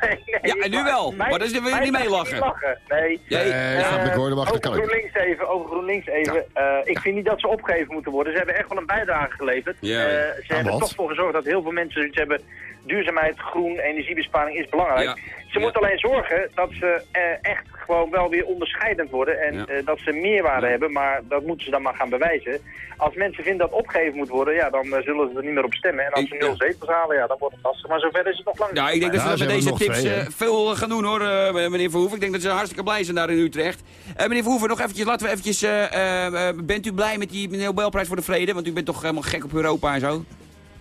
Nee, nee, Ja, en nu wel. Maar dan wil je niet meelachen. lachen. Nee. Eh, snap ik hoor, dat mag, dat over ik. GroenLinks even, over GroenLinks even. Eh, ik vind niet dat ze opgegeven moeten worden. Ze hebben echt wel een bijdrage geleverd. Ja. Eh, ze hebben er wat? toch voor gezorgd dat heel veel mensen zoiets hebben. Duurzaamheid, groen, energiebesparing is belangrijk. Ja. Ze Ja. moeten alleen zorgen dat ze eh, echt gewoon wel weer onderscheidend worden. En Ja. eh, dat ze meerwaarde Ja. hebben, maar dat moeten ze dan maar gaan bewijzen. Als mensen vinden dat opgegeven moet worden, ja, dan eh, zullen ze er niet meer op stemmen. En als Ik- ze nul ja. zetels halen, ja, dan wordt het lastig. Maar zover is het nog lang niet. Nou, ik denk dat Ja, we ze met deze tips twee, veel gaan doen hoor, meneer Verhoeven. Ik denk dat ze hartstikke blij zijn daar in Utrecht. Eh, meneer Verhoeven, nog eventjes, laten we eventjes... eh, eh, eh, bent u blij met die Nobelprijs voor de Vrede? Want u bent toch helemaal gek op Europa en zo?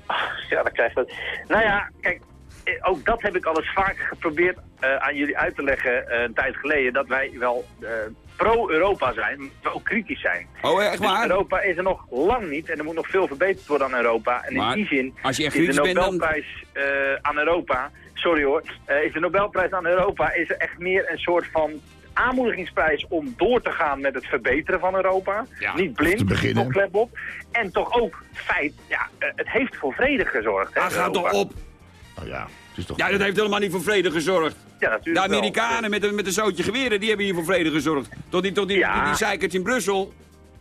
Ja, dan krijg je dat. Nou ja, kijk, eh, ook dat heb ik al eens vaak geprobeerd eh, aan jullie uit te leggen eh, een tijd geleden. Dat wij wel pro-Europa zijn, maar we ook kritisch zijn. Oh, echt Dus waar? Europa is er nog lang niet en er moet nog veel verbeterd worden aan Europa. En Maar in die zin als je echt is de kritisch bent, dan- Nobelprijs aan Europa, sorry hoor, is de Nobelprijs aan Europa is er echt meer een soort van aanmoedigingsprijs om door te gaan met het verbeteren van Europa. Ja, niet blind, niet klep op. En toch ook feit, ja, eh, het heeft voor vrede gezorgd. hè, Ah, ga Europa. toch op. Nou ja, het is toch... Ja, dat heeft helemaal niet voor vrede gezorgd. Ja, De wel. Amerikanen met een, met een zootje geweren, die hebben hier voor vrede gezorgd. Tot die, tot die, Ja. die, die zeikert in Brussel.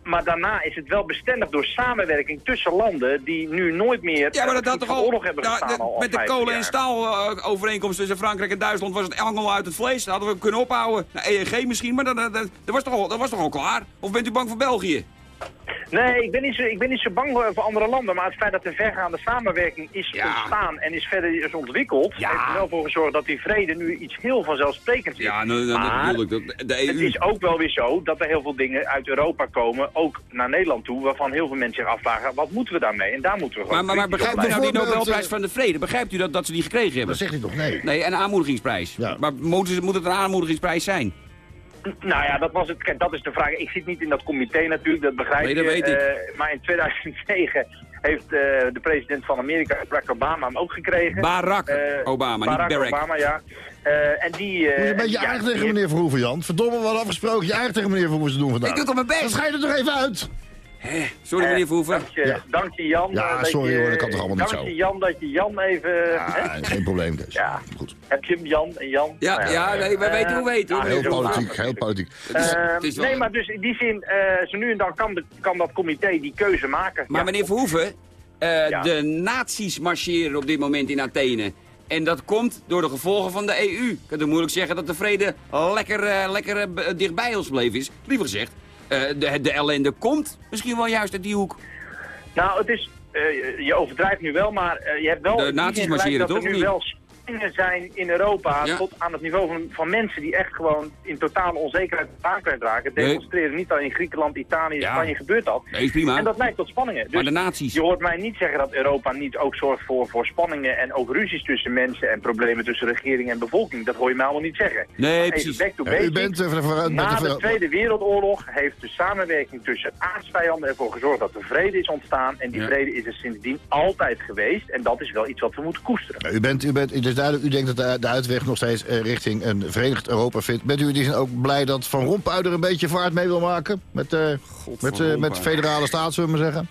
Maar daarna is het wel bestendigd door samenwerking tussen landen die nu nooit meer Ja, maar dat eh, had toch al... oorlog hebben gestaan. met de 50 kolen- en staalovereenkomst tussen Frankrijk en Duitsland was het angel uit het vlees. Dat hadden we kunnen ophouden. Nou, EEG misschien, maar dat, dat was toch al, dat was toch al klaar? Of bent u bang voor België? Nee, ik ben, niet zo, ik ben niet zo bang voor, voor andere landen. Maar het feit dat er vergaande samenwerking is Ja. ontstaan en is verder is ontwikkeld... Ja. heeft er wel voor gezorgd dat die vrede nu iets heel vanzelfsprekends is. Ja, nou, nou, Maar dat- De Het EU... is ook wel weer zo dat er heel veel dingen uit Europa komen, ook naar Nederland toe, waarvan heel veel mensen zich afvragen, wat moeten we daarmee? En daar moeten we Maar, gewoon maar, maar op begrijpt u nou die Nobelprijs eh, van de Vrede? Begrijpt u dat, dat ze die gekregen hebben? Dat zegt hij toch nee? Nee, en een aanmoedigingsprijs. Ja. Maar moet het een aanmoedigingsprijs zijn? Nou ja, dat, was het, kijk, dat is de vraag. Ik zit niet in dat comité natuurlijk, dat begrijp Nee, dat je. weet ik. Eh, maar in 2009 heeft eh, de president van Amerika, Barack Obama, hem ook gekregen. Barack Eh, Obama, Barack niet Barack. Obama, ja. Eh, en die... Moet je een beetje ja, aardig tegen meneer Verhoeven, Jan. Verdomme, wat afgesproken. Je aardig tegen meneer Verhoeven te doen vandaag. Ik doe toch mijn best? Dan schijt er toch even uit. Sorry meneer Eh, Verhoeven. Dank je, Ja. dank je Jan. Ja, dat sorry, je- hoor, dat kan toch allemaal niet dank zo? je Jan dat je Jan even... hè? Ah, geen probleem, Kees. Ja. Goed. Heb je hem Jan en Jan? Ja, Nou ja, nee, wij weten hoe we weten, ja, Heel politiek, heel politiek. is- Eh, het is wel- nee, maar dus in die zin, eh, zo nu en dan kan, de, kan dat comité die keuze maken. Maar Ja. meneer Verhoeven, eh, Ja. de nazi's marcheren op dit moment in Athene. En dat komt door de gevolgen van de EU. Ik kan toch moeilijk zeggen dat de vrede lekker, lekker dichtbij ons gebleven is. Liever gezegd, de, de ellende komt misschien wel juist uit die hoek. Nou, het is, eh, je overdrijft nu wel, maar eh, je hebt wel... De gelijk marcheren er toch, nu of wel spanningen zijn in Europa Ja. tot aan het niveau van, van mensen die echt gewoon in totale onzekerheid de baan kwijt raken. Nee. Demonstreren niet alleen in Griekenland, Italië, Ja. Spanje gebeurt dat. Nee, prima. En dat leidt tot spanningen. Dus Maar de nazi's... je hoort mij niet zeggen dat Europa niet ook zorgt voor, voor spanningen en ook ruzies tussen mensen en problemen tussen regering en bevolking. Dat hoor je mij allemaal niet zeggen. Nee, precies. back to U bent even vooruit met Na de Tweede Wereldoorlog heeft de samenwerking tussen aardsvijanden ervoor gezorgd dat er vrede is ontstaan. En die Ja. vrede is er sindsdien altijd geweest. En dat is wel iets wat we moeten koesteren. U, bent, u, bent, duidelijk, u denkt dat de, uitweg nog steeds eh, richting een verenigd Europa vindt. Bent u in die zin ook blij dat Van Rompuy er een beetje vaart mee wil maken? Met, eh, met, eh, met federale staat, zullen we maar zeggen?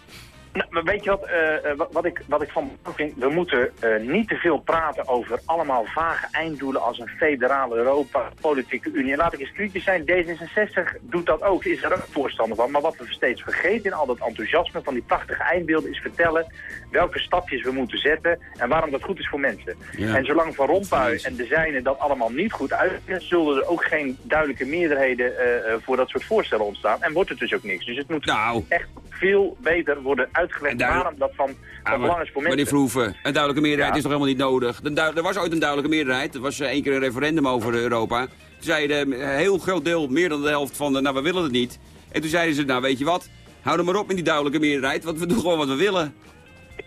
Nou, maar weet je wat, wat, wat ik, wat ik van vind? We moeten eh, niet te veel praten over allemaal vage einddoelen als een federale Europa, politieke unie. En laat ik eens kritisch zijn, D66 doet dat ook, is er ook voorstander van. Maar wat we steeds vergeten in al dat enthousiasme van die prachtige eindbeelden is vertellen welke stapjes we moeten zetten en waarom dat goed is voor mensen. Ja. En zolang Van Rompuy en de zijnen dat allemaal niet goed uitleggen, zullen er ook geen duidelijke meerderheden eh, eh, voor dat soort voorstellen ontstaan. En wordt het dus ook niks. Dus het moet Nou, echt veel beter worden uitgelegd waarom dat van, van Ah, belang is voor Meneer mensen. Verhoeven, een duidelijke meerderheid Ja. is toch helemaal niet nodig? Er was ooit een duidelijke meerderheid. Er was eh, één keer een referendum over Europa. Toen zei de, een heel groot deel, meer dan de helft van, de, nou we willen het niet. En toen zeiden ze, nou weet je wat, hou er maar op met die duidelijke meerderheid, want we doen gewoon wat we willen.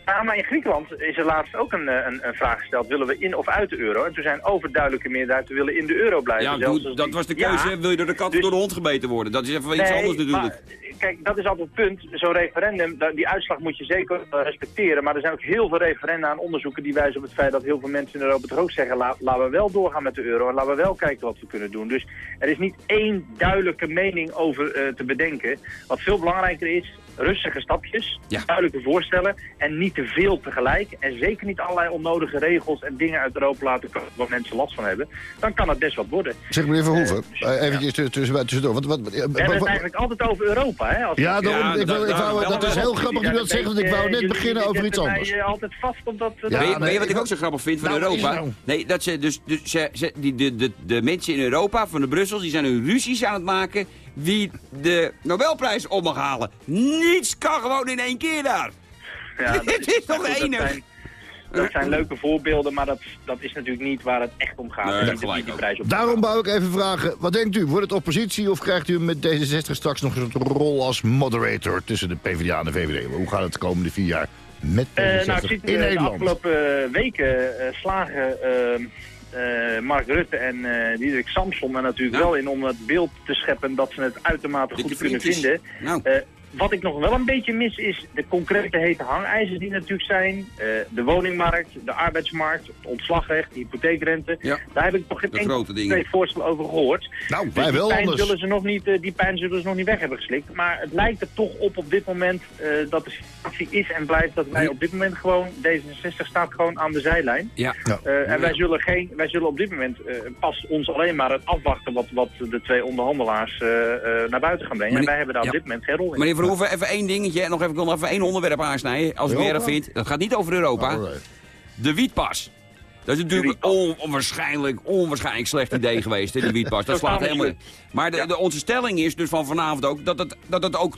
Ja, maar in Griekenland is er laatst ook een, eh, een, een vraag gesteld. Willen we in of uit de euro? En toen zijn overduidelijke meerderheid, we willen in de euro blijven. Ja, Zelfs goed, als dat die- was de Ja, keuze. Wil je door de kat Dus- door de hond gebeten worden? Dat is even iets nee, anders natuurlijk. maar, kijk, dat is altijd het punt. Zo'n referendum, die uitslag moet je zeker eh, respecteren. Maar er zijn ook heel veel referenda en onderzoeken die wijzen op het feit dat heel veel mensen in Europa toch ook zeggen... La, laten we wel doorgaan met de euro en laten we wel kijken wat we kunnen doen. Dus er is niet één duidelijke mening over eh, te bedenken. Wat veel belangrijker is, rustige stapjes, Ja. duidelijke voorstellen en niet te veel tegelijk. En zeker niet allerlei onnodige regels en dingen uit Europa laten komen waar mensen last van hebben. Dan kan het best wat worden. Zeg meneer Verhoeven, Eh, eh, eventjes tussen- tussen- tussendoor. Want, wat, We hebben het eigenlijk altijd over Europa, hè? Als ja, daarom, Ja, ik wil, ik dat- wou, dat- dat is heel grappig dat u dat zegt, want ik wou net beginnen over iets anders. Je altijd vast op dat... Ja, weet, je, wat ik ook zo grappig vind van Nou, Europa? nou? Nee, dat ze dus, dus ze, ze- die, de, de, de mensen in Europa, van de Brussels, die zijn nu ruzies aan het maken wie de Nobelprijs op mag halen. Niets kan gewoon in één keer daar. Ja, dat Dit is toch goed, dat enig? zijn- Dat zijn leuke voorbeelden, maar dat, dat is natuurlijk niet waar het echt om gaat. Nee, die prijs op Daarom wou ik even vragen, wat denkt u? Wordt het oppositie of krijgt u met D66 straks nog een rol als moderator tussen de PvdA en de VVD? Hoe gaat het de komende vier jaar met D66 Eh, nou, ik zie in de Nederland? afgelopen eh, weken eh, slagen eh, Mark Rutte en eh Diederik Samson er natuurlijk Nou. wel in om het beeld te scheppen dat ze het uitermate goed kunnen vinden. Nou. Eh, wat ik nog wel een beetje mis is de concrete hete hangijzers die natuurlijk zijn. Eh, de woningmarkt, de arbeidsmarkt, het ontslagrecht, de hypotheekrente. Ja. Daar heb ik nog geen enkel voorstel over gehoord. Nou, Dus wij die wel pijn anders. Zullen ze nog niet, eh, die pijn zullen ze nog niet weg hebben geslikt. Maar het lijkt er toch op op dit moment eh, dat de situatie is en blijft dat wij op dit moment gewoon, D66 staat gewoon aan de zijlijn. Ja. Eh, en wij zullen, geen, wij zullen op dit moment eh, pas ons alleen maar het afwachten wat, wat de twee onderhandelaars naar buiten gaan brengen. En wij hebben daar ja. op dit moment geen rol in. Meneer Verhoeven, even één dingetje. Nog even, ik wil nog even één onderwerp aansnijden. Als u het erg vindt. Dat gaat niet over Europa. Alright. De wietpas. Dat is natuurlijk een on- onwaarschijnlijk, onwaarschijnlijk slecht idee geweest, hè, de wietpas. Dat slaat helemaal in. Maar de, de, onze stelling is dus van vanavond ook dat het, dat het ook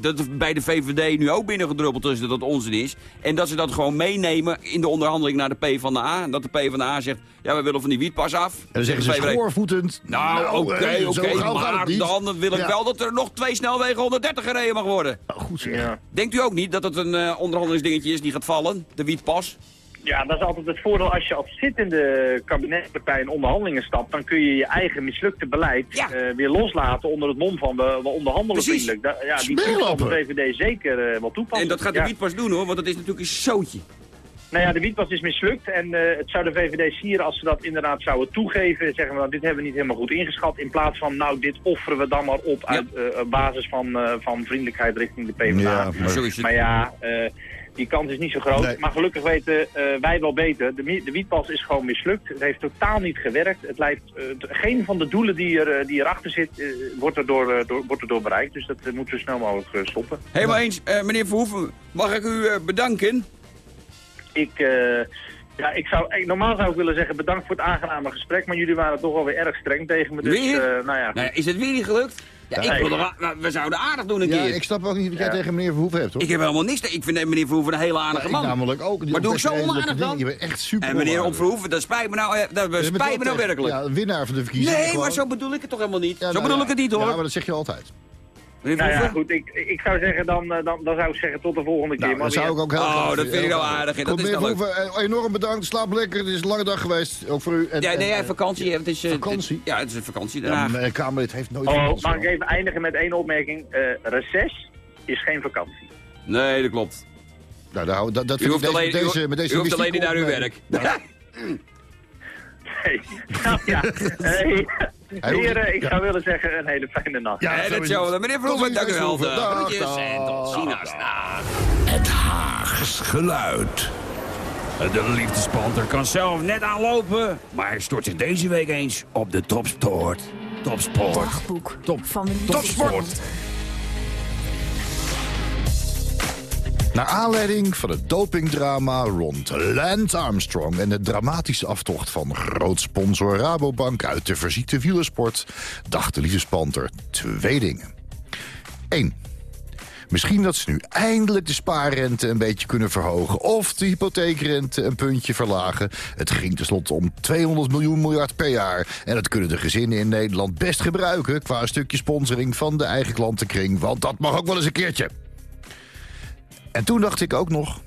dat bij de VVD nu ook binnengedruppeld is dat het onzin is. En dat ze dat gewoon meenemen in de onderhandeling naar de PvdA. En dat de PvdA zegt, ja, we willen van die wietpas af. En dan zeggen ze de schoorvoetend. Nou, oké, eh, oké, het maar dan wil ik Ja. wel dat er nog twee snelwegen 130 gereden mag worden. Oh, goed zeg. Ja. Denkt u ook niet dat het een eh, onderhandelingsdingetje is die gaat vallen? De wietpas? Ja, dat is altijd het voordeel als je als zittende kabinetspartij in onderhandelingen stapt. Dan kun je je eigen mislukte beleid Ja. eh, weer loslaten onder het mom van we, we onderhandelen Precies. vriendelijk. Da- ja, die truc zal de VVD zeker eh, wel toepassen. En dat gaat de ja. Wietpas doen hoor, want dat is natuurlijk een zootje. Nou ja, de wietpas is mislukt en eh, het zou de VVD sieren als ze dat inderdaad zouden toegeven. Zeggen we, nou, dit hebben we niet helemaal goed ingeschat. In plaats van, nou, dit offeren we dan maar op uit eh, op basis van, eh, van vriendelijkheid richting de PvdA. Ja, Maar zo is het. Maar ja, die kans is niet zo groot. Nee. Maar gelukkig weten eh, wij wel beter. De, de wietpas is gewoon mislukt. Het heeft totaal niet gewerkt. Het lijkt, eh, geen van de doelen die, er, eh, die erachter zit, wordt, er door, door, wordt er door bereikt. Dus dat moeten we snel mogelijk stoppen. Helemaal eens, eh, meneer Verhoeven, mag ik u eh, bedanken? Ik, eh, ja, ik zou, ik- normaal zou ik willen zeggen bedankt voor het aangename gesprek. Maar jullie waren toch wel weer erg streng tegen me. Dus, Weer? eh, nou ja. Nou ja, is het weer niet gelukt? Ja, ik wil we zouden aardig doen een Ja, keer. ik snap ook niet wat jij Ja. tegen meneer Verhoeven hebt, hoor. Ik heb helemaal niks. Ik vind meneer Verhoeven een hele aardige ik man. namelijk ook. Die Maar doe ik zo onaardig dan? Je bent echt super En meneer. Op Verhoeven, dat spijt me nou, eh, dat spijt me nou werkelijk. Ja, winnaar van de verkiezingen. nee, gewoon. maar zo bedoel ik het toch helemaal niet. Ja, zo nou bedoel ja. ik het niet hoor. Ja, maar dat zeg je altijd. Meneer Nou ja, goed, ik, ik zou zeggen, dan, eh, dan, dan zou ik zeggen tot de volgende keer. Nou, dat zou ik ook heel Oh, dat vind ik nou graag. aardig. Goed, Dat is nou. Verhoeven, eh, enorm bedankt. Slaap lekker. Het is een lange dag geweest. Ook voor u. En, Ja, nee, ja, vakantie. Het is, eh, vakantie? het- ja, het is een vakantie Ja, mijn Kamerlid heeft nooit Oh, mag ik even eindigen met één opmerking? Eh reces is geen vakantie. Nee, dat klopt. Nou, daar hou- dat, dat U vind ik hoeft deze, alleen, met deze, u, met deze u hoeft alleen niet naar uw werk. Nee. Nou ja, hey, hoeft- heren, ik zou willen zeggen een hele fijne nacht. Ja, en zo. Meneer Tot dank u wel. Groetjes Dag, en tot ziens. Het Haags geluid. De liefdespanter kan zelf net aanlopen, maar hij stort zich deze week eens op de topsport. Topsport. Dagboek Top. van de Topsport. Naar aanleiding van het dopingdrama rond Lance Armstrong... en de dramatische aftocht van groot sponsor Rabobank... uit de verziekte wielersport, dacht de liefdespanter twee dingen. 1. Misschien dat ze nu eindelijk de spaarrente een beetje kunnen verhogen... of de hypotheekrente een puntje verlagen. Het ging tenslotte om 200 miljoen miljard per jaar... en dat kunnen de gezinnen in Nederland best gebruiken... qua een stukje sponsoring van de eigen klantenkring... want dat mag ook wel eens een keertje. En toen dacht ik ook nog...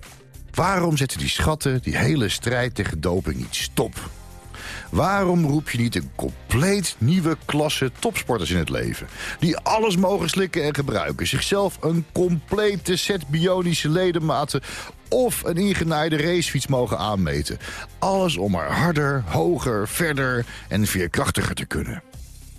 waarom zetten die schatten die hele strijd tegen doping niet stop? Waarom roep je niet een compleet nieuwe klasse topsporters in het leven? Die alles mogen slikken en gebruiken. Zichzelf een complete set bionische ledematen... of een ingenaaide racefiets mogen aanmeten. Alles om maar harder, hoger, verder en veerkrachtiger te kunnen.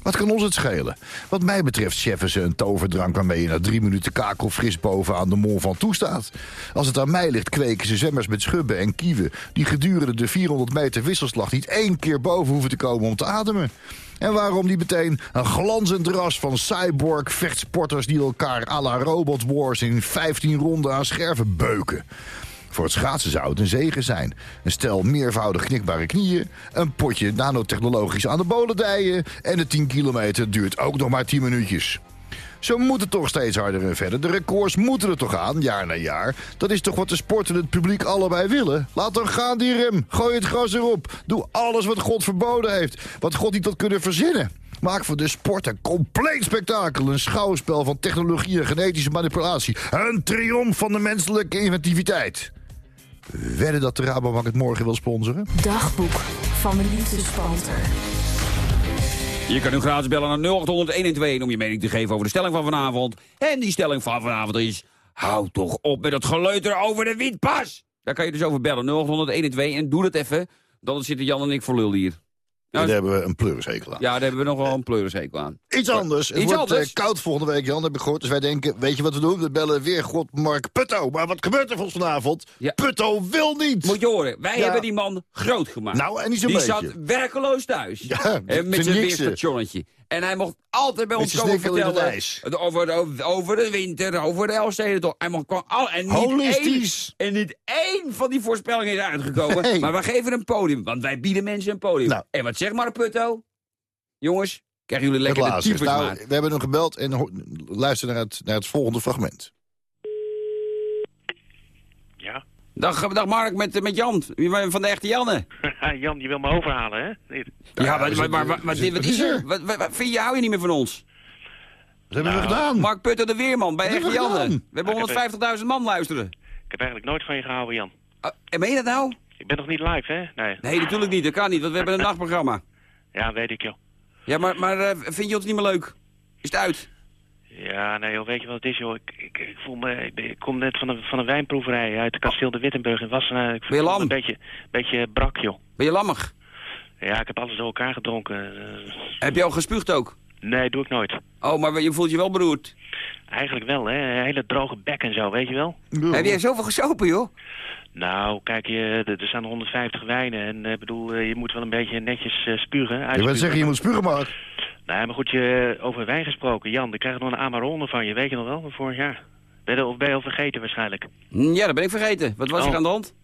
Wat kan ons het schelen? Wat mij betreft cheffen ze een toverdrank waarmee je na drie minuten kakelfris bovenaan de mol van toestaat. Als het aan mij ligt kweken ze zwemmers met schubben en kieven... die gedurende de 400 meter wisselslag niet één keer boven hoeven te komen om te ademen. En waarom niet meteen een glanzend ras van cyborg vechtsporters... die elkaar à la Robot Wars in 15 ronden aan scherven beuken? Voor het schaatsen zou het een zegen zijn. Een stel meervoudig knikbare knieën, een potje nanotechnologisch aan de bolendijen... en de 10 kilometer duurt ook nog maar 10 minuutjes. Zo moet het toch steeds harder en verder. De records moeten er toch aan, jaar na jaar. Dat is toch wat de sport en het publiek allebei willen? Laat dan gaan die rem. Gooi het gras erop. Doe alles wat God verboden heeft. Wat God niet had kunnen verzinnen. Maak van de sport een compleet spektakel. Een schouwspel van technologie en genetische manipulatie. Een triomf van de menselijke inventiviteit. Wedden dat de Rabobank het morgen wil sponsoren? Dagboek van de liefdespanter. Je kan nu gratis bellen naar 0800 om je mening te geven over de stelling van vanavond. En die stelling van vanavond is... Hou toch op met het geleuter over de windpas! Daar kan je dus over bellen, 0800 en doe dat even. Dan zitten Jan en ik voor lul hier. En daar hebben we een pleurishekel aan. Ja, daar hebben we nog wel een pleurishekel aan. Iets anders. Het Iets wordt anders? eh, koud volgende week, Jan, heb ik gehoord. Dus wij denken, weet je wat we doen? We bellen weer God Mark Putto. Maar wat gebeurt er volgens vanavond? Ja. Putto wil niet. Moet je horen, wij Ja. hebben die man groot gemaakt. Nou, en niet zo'n Die beetje. zat werkeloos thuis. Ja, en met zijn weerstationnetje. En hij mocht altijd bij ons komen vertellen... Over, de, over de winter, over de Elfstedentocht. Hij mocht gewoon al, en, niet één, en niet één van die voorspellingen is uitgekomen. Maar we geven een podium, want wij bieden mensen een podium. Nou. En wat zeg maar, Putto? Jongens, krijgen jullie lekker de tyfus Nou, maar. we hebben hem gebeld en luister naar het, naar het volgende fragment. Ja. Dag, dag Mark, met, met Jan, van de echte Janne. Jan, je wil me overhalen, hè? Ja, maar, maar, maar, zitten- maar- we maar zitten- dit- wat is wat is er? Wat, wat, wat vind je, hou je niet meer van ons? Wat hebben we Nou, gedaan? Mark Putter de Weerman bij Wat Echte Janne. We hebben Ik heb 150.000 man luisteren. Ik heb eigenlijk nooit van je gehouden, Jan. Uh, en meen je dat nou? Ik ben nog niet live, hè? Nee. Nee, natuurlijk niet. Dat kan niet, want we hebben een nachtprogramma. Ja, weet ik, joh. Ja, maar, maar eh, vind je ons niet meer leuk? Is het uit? Ja, nee, joh, weet je wat het is, joh? Ik, ik, ik voel me, ik, ben- ik kom net van een, van een wijnproeverij uit kasteel de Wittenburg in Wassenaar. Ik Ben je voel me lam? Een beetje, beetje brak, joh. Ben je lammig? Ja, ik heb alles door elkaar gedronken. Eh, Heb je al gespuugd ook? nee, doe ik nooit. Oh, maar je voelt je wel beroerd. Eigenlijk wel, hè? Een hele droge bek en zo, weet je wel? Heb jij zoveel gesopen, joh? Nou, kijk, je, er staan 150 wijnen en ik bedoel, eh, je moet wel een beetje netjes eh, spugen. Je uitspugen. wil zeggen, je moet spugen, Mark. Nee, maar goed, je, over wijn gesproken. Jan, ik krijg nog een Amarone van je, weet je nog wel, van vorig jaar? Ben je, of ben je al vergeten waarschijnlijk? Hm, Ja, dat ben ik vergeten. Wat was Oh. er aan de hand?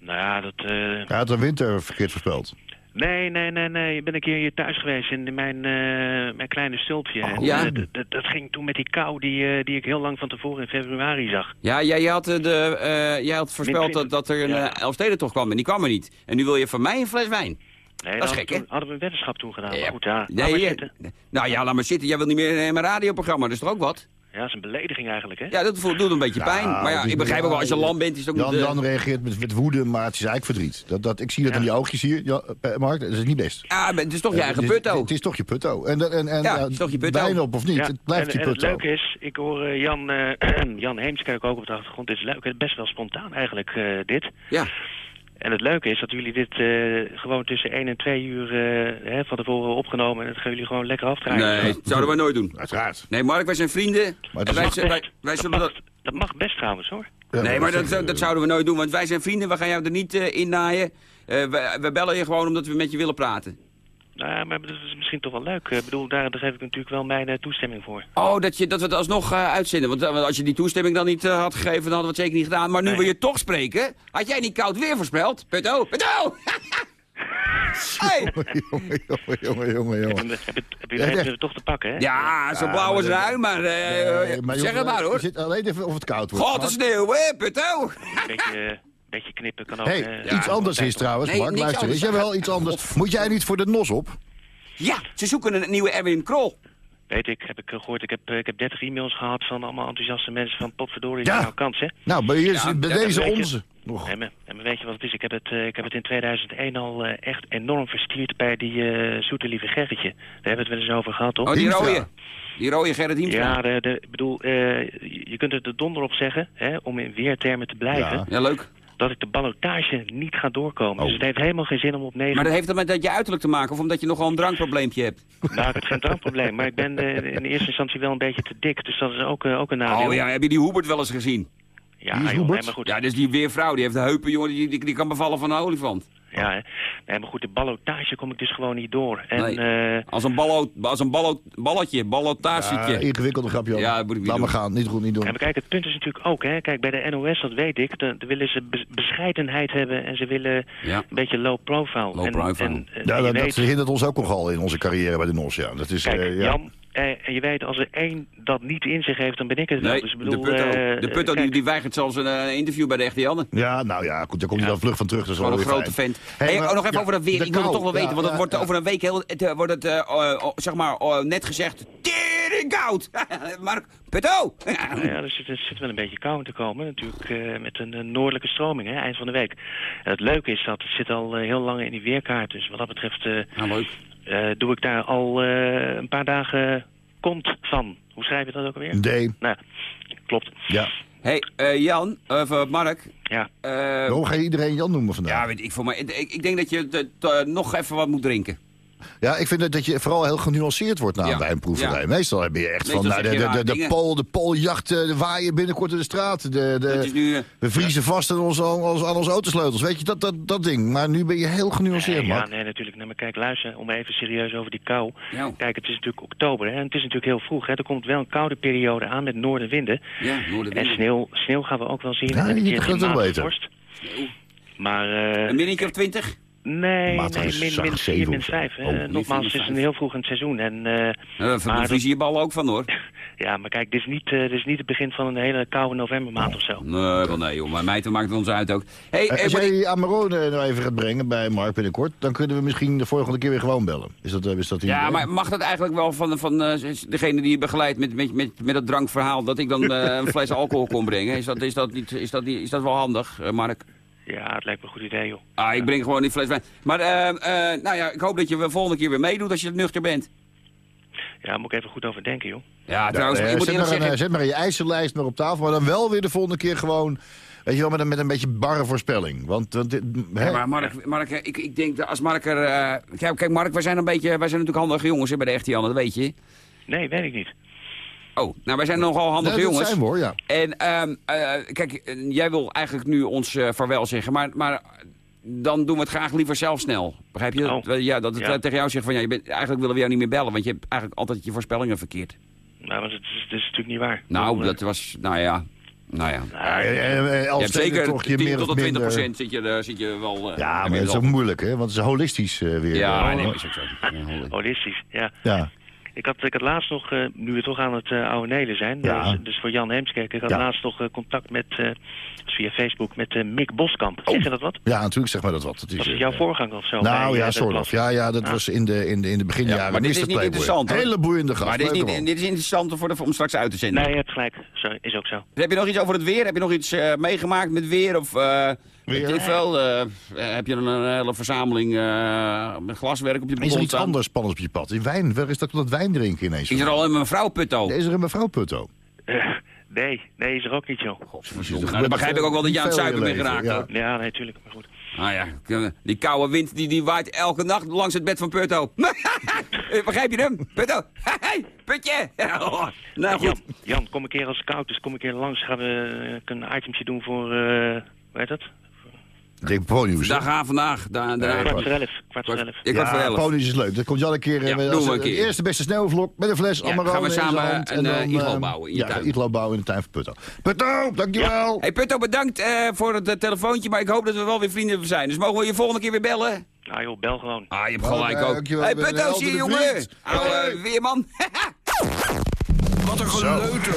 Nou ja, dat... eh, Hij had de winter verkeerd voorspeld. Nee, nee, nee, nee. Ik ben een keer hier thuis geweest in mijn, eh, mijn kleine stulpje. En, Ja? eh, dat- dat- dat ging toen met die kou die, eh, die ik heel lang van tevoren in februari zag. Ja, jij, jij, had, eh, de, eh, jij had voorspeld dat, dat er een Ja. ja. Elfstedentocht kwam en die kwam er niet. En nu wil je van mij een fles wijn. Nee, Dat is hadden gek, we hè? toen- hadden we een weddenschap toen gedaan. Ja. Maar goed, ja. laat Nee, maar eh, zitten. nou ja, laat maar zitten. Jij wil niet meer in mijn radioprogramma, dat is toch ook wat? Ja, dat is een belediging eigenlijk, hè? Ja, dat voelt- doet een beetje Ja, pijn. Maar ja, ik begrijp ook wel, als je lam bent, is het ook Jan, niet... eh, Jan reageert met, met woede, maar het is eigenlijk verdriet. Dat, dat, ik zie dat Ja. in die oogjes hier, ja, eh, Mark. Dat is niet best. Ja, maar het is toch je eigen Het is- putto. Het is toch je putto. En, en, en, Ja, het is toch je putto. Wijn op of niet, Ja, het blijft en, je en het putto. leuke is, ik hoor eh, Jan, eh, Jan Heemskerk ook op de achtergrond. Het is leuk, best wel spontaan eigenlijk, eh, dit. Ja. En het leuke is dat jullie dit eh, gewoon tussen 1 en 2 uur eh, hè, van tevoren opgenomen. En dat gaan jullie gewoon lekker afdraaien. Nee, dat zouden we nooit doen. Uiteraard. Nee, Mark, wij zijn vrienden. Maar En is wij, wij, wij Dat zullen mag, dat... dat mag best trouwens, hoor. Ja, Nee, maar dat, dat zouden we nooit doen, want wij zijn vrienden. We gaan jou er niet eh in naaien. Eh, we, we bellen je gewoon omdat we met je willen praten. Nou, maar dat is misschien toch wel leuk. Ik bedoel, daar, daar geef ik natuurlijk wel mijn eh, toestemming voor. Oh, dat, je, dat we het alsnog eh, uitzenden. Want, eh, als je die toestemming dan niet eh, had gegeven, dan hadden we het zeker niet gedaan. Maar nu Nee. wil je toch spreken. Had jij niet koud weer voorspeld? Putto, putto! hey. jongen, jongen, jongen, jongen, Heb jongen. je, heb je, heb je, Ja, heb je ja. er toch te pakken, hè? Ja, zo blauw maar als ruim, maar, eh, Nee, maar zeg jongen, het maar Je hoor. zit alleen even of het koud wordt. God, de sneeuw, hè, putto! Een beetje, beetje knippen kan ook. Hey, hè. iets Ja, anders is trouwens, Nee, Mark, luister eens. anders. Jawel, iets anders. Moet jij niet voor de NOS op? Ja, ze zoeken een nieuwe Erwin Krol. Weet ik, heb ik eh, gehoord. Ik heb, eh, ik heb 30 e-mails gehad van allemaal enthousiaste mensen van potverdorie. Ja. Ja. Nou, kans, hè? Nou, bij, hier is, Ja, bij ja, deze onze. Nee, maar weet je wat het is? Ik heb het, eh, ik heb het in 2001 al eh, echt enorm verstierd bij die eh, zoete lieve Gerritje. Daar hebben we het wel eens over gehad, toch? Oh, die rode. Die rode Gerrit Hiemstra. ja, de, de, ik bedoel, eh, je kunt er de donder op zeggen, hè, om in weertermen te blijven, Ja. Ja, leuk. Dat ik de ballotage niet ga doorkomen. Oh. Dus het heeft helemaal geen zin om op 9 Maar dat heeft dat met dat je uiterlijk te maken of omdat je nogal een drankprobleempje hebt? Nou, ik heb geen drankprobleem, maar ik ben eh, in eerste instantie wel een beetje te dik. Dus dat is ook, eh, ook een nadeel. Oh ja, heb je die Hubert wel eens gezien? ja, joh, Hubert? nee, maar goed. Ja, dus die weervrouw, die heeft de heupen, jongen, die, die, die kan bevallen van een olifant. Ja, hè. nee, maar goed, de ballotage kom ik dus gewoon niet door. En Nee. eh, Als een, ballo, als een ballo, balletje, Ja, ballotagetje. ingewikkelde grapje. Jan. Ja, dat moet ik niet Laat maar doen. gaan, niet goed, niet doen. Ja, maar kijk, het punt is natuurlijk ook, hè, kijk, bij de NOS, dat weet ik, dan willen ze bes- bescheidenheid hebben en ze willen Ja. een beetje low profile. Low en, profile. En, eh, Ja, dat, dat weet, hindert ons ook nogal in onze carrière bij de NOS. Ja. Dat is, kijk, eh, ja. Jan, en je weet, als er één dat niet in zich heeft, dan ben ik het wel. Nee, Dus ik bedoel, de Putto, eh, de Putto die, die weigert zelfs een eh, interview bij de echte Janne. ja, nou ja, goed, daar komt hij Ja. dan vlug van terug. Dat is Gewoon wel een grote fijn. vent. Hey, Hey, maar- oh, nog even ja, over dat weer. Ik wil het toch wel weten, Ja, want het wordt ja. over een week heel, het, eh, wordt het eh, eh, oh, zeg maar eh, net gezegd. Tering koud! Mark, Putto! Nou ja, er zit, er zit wel een beetje kou in te komen. Natuurlijk eh, met een, eh, noordelijke stroming, hè, eind van de week. En het leuke is dat het zit al eh, heel lang in die weerkaart. Dus wat dat betreft eh, Ja, leuk. Eh, doe ik daar al eh, een paar dagen kont van. Hoe schrijf je dat ook alweer? D. Nou, klopt. Ja. Hey, eh, Jan, of Mark. Ja. Waarom ga je iedereen Jan noemen vandaag? ja, weet ik voor mij. Ik, ik denk dat je nog even wat moet drinken. Ja, ik vind dat, dat je vooral heel genuanceerd wordt na Ja. een wijnproeverij. Ja. Meestal heb je echt Meestal van nou, de, de, de, de, pol, de poljacht, eh, de waaien binnenkort in de straat. De, de, nu... eh, we vriezen vast aan onze, aan onze, aan onze autosleutels. Weet je, dat, dat, dat ding. Maar nu ben je heel genuanceerd, Nee, ja, man. nee, natuurlijk. Nee, maar kijk, luister, om even serieus over die kou. Ja. Kijk, het is natuurlijk oktober hè, en het is natuurlijk heel vroeg. Hè. Er komt wel een koude periode aan met noordenwinden. ja, En Noorderwind. sneeuw, sneeuw gaan we ook wel zien. Ja, en een je gaat het wel. Maar eh, Een minnetje of twintig? Nee, nee, min, zacht min, zeven 4, min of zo. 5. Oh, Nogmaals, min het is vijf. een heel vroeg in het seizoen. En, eh, Uh, Maar vries je ballen ook van hoor. ja, maar kijk, dit is, niet, eh, dit is niet het begin van een hele koude novembermaand of zo. Nee, wel nee joh, maar mij maakt het ons uit ook. Hey, Eh, eh, Als jij die Amarone nou even gaat brengen bij Mark binnenkort... dan kunnen we misschien de volgende keer weer gewoon bellen. Is dat, is dat die ja, idee? maar mag dat eigenlijk wel van, van eh, degene die je begeleidt met, met, met, met dat drankverhaal... dat ik dan eh, een fles alcohol kon brengen? Is dat, is dat, niet, is dat, niet, is dat wel handig, Mark? Ja, het lijkt me een goed idee, joh. Ah, ik breng gewoon die fles wijn. Maar ehm, eh, nou ja, ik hoop dat je de volgende keer weer meedoet als je nuchter bent. Ja, daar moet ik even goed over denken, joh. Ja, trouwens, Eh, ik moet zet, maar een, zeggen... eh, zet maar je eisenlijst maar op tafel. Maar dan wel weer de volgende keer gewoon... Weet je wel, met een, met een beetje barre voorspelling. Want, want? Ja, maar Mark, Mark ik, ik denk dat als Mark er... eh, kijk, kijk, Mark, wij zijn een beetje... Wij zijn natuurlijk handige jongens hè, bij de echte Janne, dat weet je. Nee, weet ik niet. Oh, nou, wij zijn nogal handige dat jongens. zijn we hoor, ja. En ehm, eh, kijk, eh, jij wil eigenlijk nu ons eh, vaarwel zeggen, maar, maar dan doen we het graag liever zelf snel. Begrijp je? Oh. Dat, ja, dat het Ja. eh, tegen jou zegt van, ja, je bent, eigenlijk willen we jou niet meer bellen, want je hebt eigenlijk altijd je voorspellingen verkeerd. Nou, want het is, het is natuurlijk niet waar. Nou, dat was, nou ja, nou ja. Ja, eh, eh, Je als hebt zeker toch je 10 meer tot of de 20 minder... procent zit je, eh, zit je wel... eh, Ja, maar je dat is ook moeilijk, hè? Want het is holistisch eh, weer. Ja, Eh, nee, dat is ook zo. Holistisch, ja. ja. Ik had, ik had laatst nog, eh, nu we toch aan het eh oude Nelen zijn, Ja. dus, dus voor Jan Heemskerk, ik had Ja. laatst nog eh, contact met, eh, via Facebook met eh, Mick Boskamp. Oh. Zeg je dat wat? ja, natuurlijk zeg maar dat wat. Het is, Was het jouw voorganger of zo? Nou bij, ja, soort dat? Ja, ja, dat Ah. was in de, in de, in de beginjaren. Ja, maar dit is niet interessant, hoor. Hele boeiende gast. Maar dit is, niet, dit is interessant voor de, om straks uit te zenden. Nee, je hebt gelijk. Zo, is ook zo. Heb je nog iets over het weer? Heb je nog iets eh, meegemaakt met weer? Of eh, Weer? veel? Eh, heb je een, een hele verzameling eh, met glaswerk op je Is er balkon iets anders spannends op je pad? Die wijn, waar is dat dat wijn drinken ineens? Is er al een mevrouw Putto? Is er een mevrouw Putto? Eh, nee, nee, is er ook niet, joh. Nou, dan begrijp ik ook wel dat je aan het in bent leven, geraakt. ja. hoor. Ja, nee, tuurlijk, maar goed. Nou ja, die koude wind die, die waait elke nacht langs het bed van Putto. Eh, Begrijp je hem? Putto? Hey, Putje! Oh, nou Jan, goed. Jan, kom een keer als het koud is, kom een keer langs. Gaan we eh, een itemtje doen voor, eh hoe heet dat? Ik denk ponies. Dag aan vandaag. Daar, daar, Kwart voor elf. Kwart voor elf. Ik kwart voor Ja, elf. is leuk. Dat komt Jan een keer. eh, Ja, als- we een keer. De eerste beste sneeuwvlok met een fles Ja, gaan we samen hand. een, en eh, dan, iglo eh, bouwen in je ja, tuin. iglo bouwen in de tuin van Putto. Putto, dankjewel. Hey Putto, bedankt eh, voor het eh, telefoontje, maar ik hoop dat we wel weer vrienden zijn. Dus mogen we je volgende keer weer bellen? Nou joh, bel gewoon. Ah, je hebt Oh, gelijk ja, ook. dankjewel. Hey Putto, zie je jongen? Oude Hey. weerman. Wat een geleuter.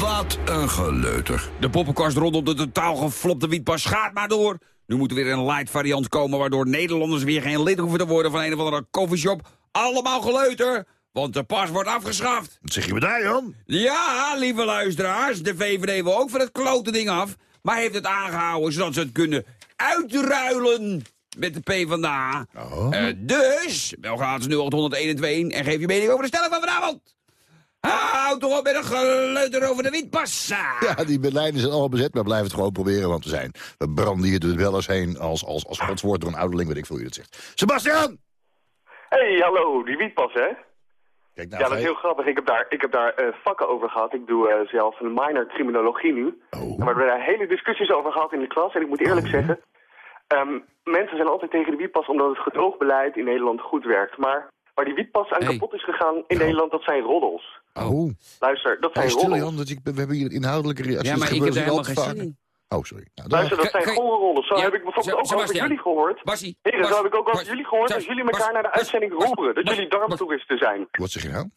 Wat een geleuter. De poppenkast rondom de totaal geflopte wietpas gaat maar door. Nu moet er weer een light variant komen... waardoor Nederlanders weer geen lid hoeven te worden van een of andere coffeeshop. Allemaal geleuter, want de pas wordt afgeschaft. Wat zeg je met daar, Jan? Ja, lieve luisteraars, de VVD wil ook van het klote ding af... maar heeft het aangehouden zodat ze het kunnen uitruilen met de PvdA. Oh. Eh, dus, bel gratis 0801 en geef je mening over de stelling van vanavond. Houd toch op met een geleuter over de wietpas. Ja, die Berlijnen zijn allemaal bezet, maar blijven het gewoon proberen. Want we zijn, we branden hier door de bellers heen als, als, als godswoord door een ouderling, weet ik veel hoe je dat zegt. Sebastian! Hey, hallo, die wietpas, hè? Kijk nou, ja, dat is heel grappig. Ik heb daar, ik heb daar eh, vakken over gehad. Ik doe eh, zelf een minor criminologie nu. Oh. En we hebben daar hele discussies over gehad in de klas. En ik moet eerlijk zeggen, ehm, mensen zijn altijd tegen de wietpas omdat het gedoogbeleid in Nederland goed werkt. Maar waar die wietpas aan Hey. kapot is gegaan in Nederland, dat zijn roddels. Oh, Luister, dat zijn stil roddels. Jan, dat ik, we hebben hier inhoudelijke reacties. Ja, maar ik heb er helemaal al geen. Oh, sorry. Nou, Luister, dat zijn gore roddels. Zo Ja, heb ik bijvoorbeeld ook over jullie gehoord. Bassie, Heren, Bas- zo heb ik ook over jullie gehoord dat jullie Bas- elkaar naar de uitzending roeren. Dat Bas- jullie darmtoeristen zijn. Wat zeg je nou?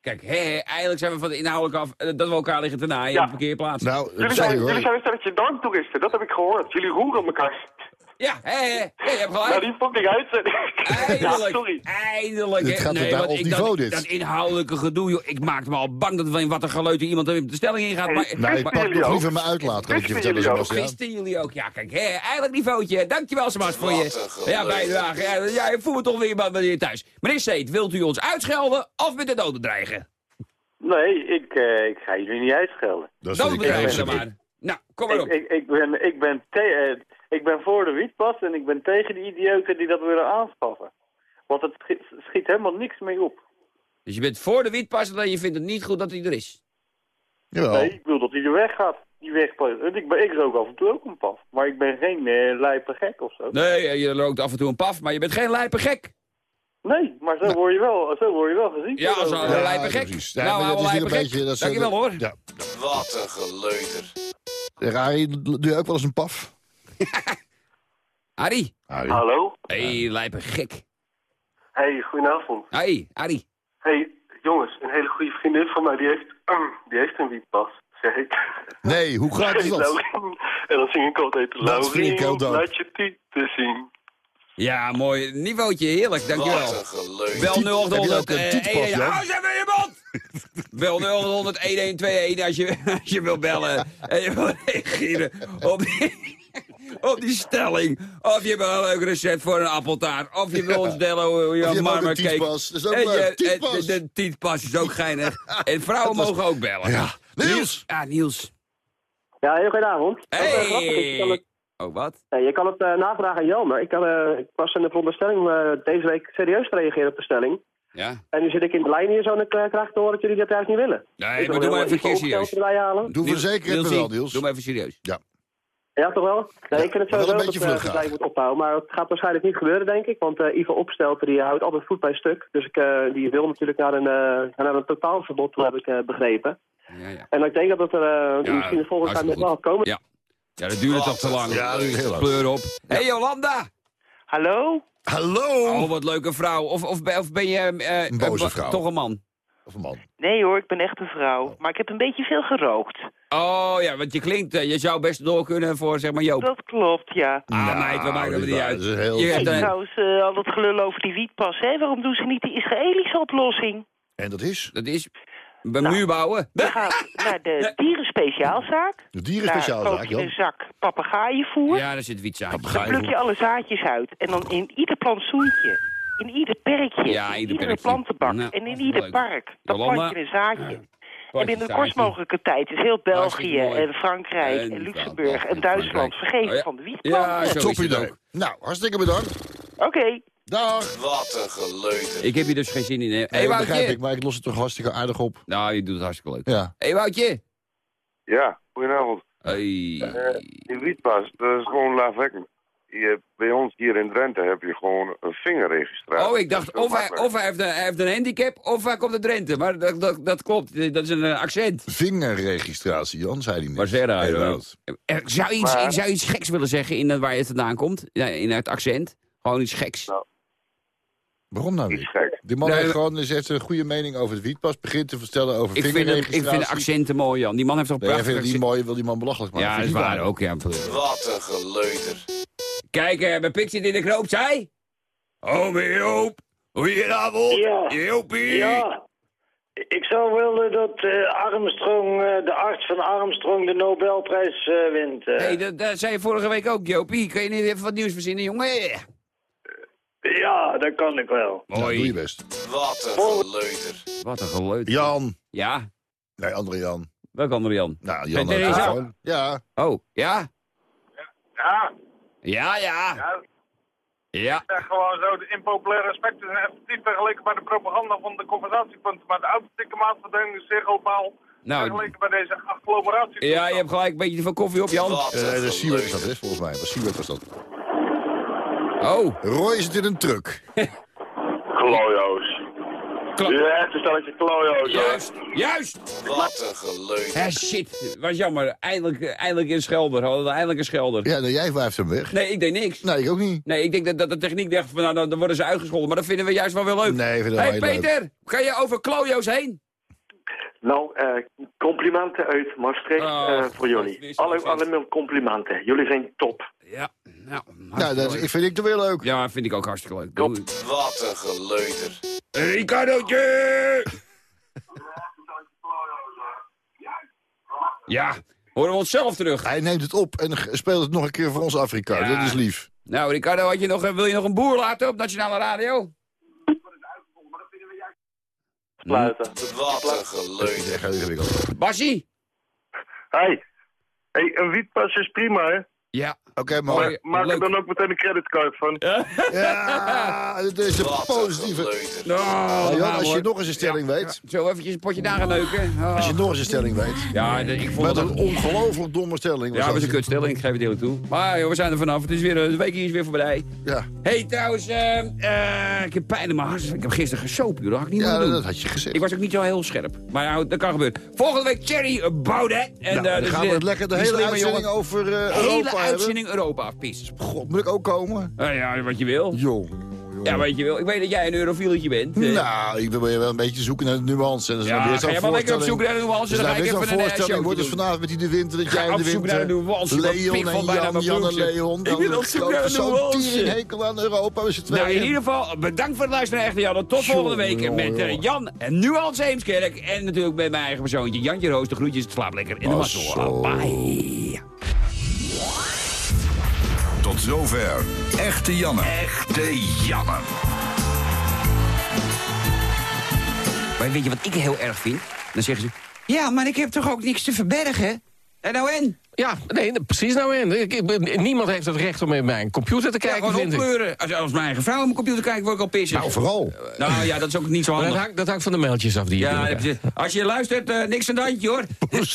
Kijk, hé, hé, eigenlijk zijn we van de inhoudelijk af eh, dat we elkaar liggen te naaien Ja. op een parkeerplaats. Nou, Jullie sorry zijn, hoor. jullie zijn een stelletje darmtoeristen, dat heb ik gehoord. Jullie roeren elkaar. Ja, hé, hé, hé, je hebt gelijk. Nou, die fucking uitzending. ja, Eindelijk, sorry. eindelijk. Hè. gaat bij ons ik- niveau, dat, dit. Dat inhoudelijke gedoe, joh. Ik maakte me al bang dat we in wat een geleuter iemand er de stelling in gaat. Maar, Nou, ik pak ook? liever mijn uitlaat, kan ik je vertellen, jullie ook? Sebastian. Wisten jullie ook? Ja, kijk, hè, eigenlijk niveautje. Dankjewel, Sebas, voor je ja, bijdrage. Ja, ja, ik voel me toch weer weer thuis. Meneer Seet, wilt u ons uitschelden of met de dood bedreigen? Nee, ik, eh, ik ga jullie niet uitschelden. Dat erg. dan maar. Nou, kom maar Ik, op. ik, ik, ben, ik, ben te- eh, ik ben voor de wietpas en ik ben tegen die idioten die dat willen aanschaffen. Want het schiet, schiet helemaal niks mee op. Dus je bent voor de wietpas en je vindt het niet goed dat hij er is. Jawel. Nee, ik wil dat hij er weg gaat. Die wegpas. En Ik, ben, ik rook af en toe ook een paf. Maar ik ben geen eh lijpe gek of zo. Nee, eh, je rookt af en toe een paf, maar je bent geen lijpe gek. Nee, maar zo word je wel, zo word je wel gezien. Ja, als een Ja, lijpe gek. precies. Ja, nou, oude dat is lijpe een gek. beetje- dat Dankjewel hoor. Ja. Wat een geleuter. Rari, doe je ook wel eens een paf? Arie. Arie. Hallo? hey, lijpe gek. Hey, goedenavond. Hey, Arie. Hey, jongens, een hele goede vriendin van mij, die heeft, die heeft een wietpas, zeg ik. Nee, hoe graag is dat? En dan zing ik altijd, Laurien, laat je tieten zien. Ja, mooi niveautje, heerlijk, dankjewel. Wat een geleuter. Bel Tiet- heb je 0800. ook een eh, tietpas, eh, Jan? Hou eens even in je mond! Bel 0100 1121 als je, als je wil bellen. En je wil reageren op die, op die stelling. Of je wil een leuk recept voor een appeltaart. Of je wil ons delen hoe je een marmercake... Dat is ook En leuk. je- Tietpas. en De, de tietpas is ook geinig. En vrouwen was- mogen ook bellen. Ja. Niels! Ja, Niels. Ja, heel goedenavond. Is, eh, grappig. Je kan Hey! het, Oh, wat? nee, je kan het eh, navragen aan Jelmer. Ik, kan, eh, ik was in de veronderstelling eh, deze week serieus te reageren op de stelling. Ja? En nu zit ik in de lijn hier zo en ik eh, krijg te horen dat jullie dat juist niet willen. Nee, Ik maar doe maar even serieus. Doe Nielsie, wel, Niels. Doe maar even serieus. Ja. Ja, toch wel? Nee, ik vind het sowieso dat beetje het uh, graag. moet ophouden. Maar het gaat waarschijnlijk niet gebeuren, denk ik. Want eh Ivo Opstelten die houdt altijd voet bij stuk. Dus ik, eh, die wil natuurlijk naar een, eh, naar een totaalverbod, heb ik eh, begrepen. Ja, ja. En ik denk dat het er eh, Ja, misschien de volgende tijd hartstikke nog wel gaat komen. Ja. Ja, dat duurde toch te lang. Ja, dat duurt heel lang. Pleur op. Hé, hey, Jolanda! Hallo? Hallo! Oh, wat leuke vrouw. Of, of, ben- of ben je... eh, Een boze eh, vrouw. Toch een man? Of een man. Nee hoor, ik ben echt een vrouw. Maar ik heb een beetje veel gerookt. Oh ja, want je klinkt... eh, je zou best door kunnen voor, zeg maar, Joop. Dat klopt, ja. Ah, Nou, meid, we maken dat er is niet uit. Dat is heel Je hebt een- trouwens, eh, al dat gelul over die wietpas, hè? Waarom doen ze niet de Israëlische oplossing? En dat is Dat is... Een muur bouwen. Je gaat naar de dierenspeciaalzaak. de Daar dierenspeciaalzaak, koop je een zak papegaaienvoer. Ja, daar zit wietzaadje. Dan pluk je alle zaadjes uit. En dan in ieder plantsoentje, in ieder perkje, Ja, in ieder iedere perkje. plantenbak Nou, en in dat ieder leuk. park. Dan Jolanda? plant je een zaadje. En binnen de kortst mogelijke tijd is heel België en Frankrijk En en Luxemburg en Duitsland vergeven Oh ja. van de Ja, wietplanten. zo Top idee. ook. Nou, hartstikke bedankt. Oké. Dag. Wat een geleuter. Ik heb hier dus geen zin in. hè. Dat begrijp Woutje. ik, maar ik los het toch hartstikke aardig op. Nou, je doet het hartstikke leuk. Ja. Hé, Woutje. Ja, goedenavond. Hey. Eh, die wietpas, dat is gewoon laafwekkend. Je, bij ons hier in Drenthe heb je gewoon een vingerregistratie. Oh, ik dacht, of hij, of hij, heeft, een, hij heeft een handicap, of hij komt uit Drenthe. Maar dat, dat, dat klopt, dat is een eh, accent. Vingerregistratie, Jan, zei hij niet. Maar zeg hoor. Wout. Eh, Zou je iets, Maar- zou iets geks willen zeggen in waar je vandaan komt? Ja, In het accent? Gewoon iets geks. Waarom nou niet? Die man Nee, heeft gewoon dus heeft een goede mening over het wietpas. Begint te vertellen over Ik vind, het, ik vind de accenten mooi, Jan. Die man heeft toch Nee, hij prachtig vindt het accent. niet mooi, wil die man belachelijk maken. Ja, dat is waar ook, ja. Wat een geleuter. Kijk, eh, mijn pik zit in de knoop, zei. Oh, Joop. Goedenavond. Ja. Joopie. Ja, ik zou willen dat eh, Armstrong, eh, de arts van Armstrong, de Nobelprijs eh, wint. eh. hey, dat, dat zei je vorige week ook, Jopie. Kun je niet even wat nieuws verzinnen, jongen? Ja, dat kan ik wel. Nou, Mooi. doe je best. Wat een geleuter. Wat een geluid. Jan. Ja? Nee, andere Jan. Welke andere Jan? Nou, Jan gewoon. Ja. Oh, ja? Ja, Ja, ja. ja. Ja. zeg gewoon zo, de impopulaire aspecten zijn effectief vergeleken bij de propaganda van de conversatiepunten. Maar de authentieke maatverdeling is zeer globaal Nou, vergeleken bij deze agglomeratie. ja, je hebt gelijk een beetje van koffie op, Jan. Wat Eh, een de Siewert is dat, is volgens mij. Was Siewert was dat. Oh. Roy zit in een truck. Klojo's. Ja, een stelletje klojo's. Juist, juist. Wat een geleuter. Hé, shit. Was jammer. Eindelijk, eindelijk een schelder. Hadden we eindelijk een schelder. Ja, nou, jij wuift hem weg. Nee, ik deed niks. Nee, ik ook niet. Nee, ik denk dat, dat de techniek dacht van, nou, dan- worden ze uitgescholden. Maar dat vinden we juist wel weer leuk. Nee, ik vind Hé, dat wel leuk. Peter, kan je over klojo's heen? Nou, eh, complimenten uit Maastricht Oh, eh, voor jullie. Alle, allemaal complimenten. Jullie zijn top. Ja, nou, Nou, dat is- vind ik toch weer leuk. Ja, vind ik ook hartstikke leuk. Doei. Wat een geleuter. Ricardootje! Ja, horen we onszelf terug. Hij neemt het op en speelt het nog een keer voor ons Afrika. Ja. Dat is lief. Nou, Ricardo, had je nog, eh, wil je nog een boer laten op Nationale Radio? Sluiten. Wat een echt ingewikkeld. Basie? Hey. hey, een wietpas is prima, hè? Ja. Oké, Mooi. maar... Maar maak er dan ook meteen een creditcard van. Ja, dat is een positieve... Nou, Nou, Jan, we, als je nog eens een stelling weet... Zo eventjes een potje daar gaan neuken. Oh. Als je nog eens een stelling weet... Ja, ik vond Met het een ongelooflijk domme stelling. Ja, dat is een kutstelling, ik geef het eerlijk toe. Maar joh, we zijn er vanaf. Het is weer, eh, de week hier is weer voorbij. Ja, hey, trouwens, eh, eh, ik heb pijn in mijn hart. Ik heb gisteren gesopen, joh. Dat had ik niet ja doen. dat had je gezegd. Ik was ook niet zo heel scherp. Maar nou, dat kan gebeuren. Volgende week Thierry Baudet. En, Nou, eh, dan dus gaan we de- het lekker de die hele uitzending over eh, Europa. Uitzending Europa, pies. God, moet ik ook komen? Eh, ja, wat je wil. Jong. Ja, weet je wel. Ik weet dat jij een eurofieltje bent. eh. Nou, ik wil wel een beetje zoeken naar de nuance. En Ja, weer ga jij maar lekker op zoek naar de nuance, Dus dan ga ik even een, voorstelling wordt dus vanavond met die de winter, dat jij in op de zoek winter... naar de nuance, Leon en Jan, Jan en. Leon. Ik ben op zoek naar de nuance. hekel aan Europa met z'n Nou, in ieder geval, bedankt voor het luisteren Echte Jan. Tot volgende week met eh. Jan en nu al Heemskerk. En natuurlijk met mijn eigen persoontje Jantje Roos. De groetjes, slaap lekker in de mazzel. Bye. Tot zover. Echte Janne. Echte Janne. Maar weet je wat ik heel erg vind? Dan zeggen ze, ja, maar ik heb toch ook niks te verbergen? En nou en? Ja, nee, precies nou. Ik, ik- niemand heeft het recht om in mijn computer te Ja, kijken, gewoon vind ik. opkleuren. Als, als mijn eigen vrouw op mijn computer kijkt, word ik al pissig. Nou, vooral. Nou ja, dat is ook niet zo handig. dat, hangt, dat hangt van de mailtjes af die je Ja, als je luistert, eh, niks aan de handje hoor.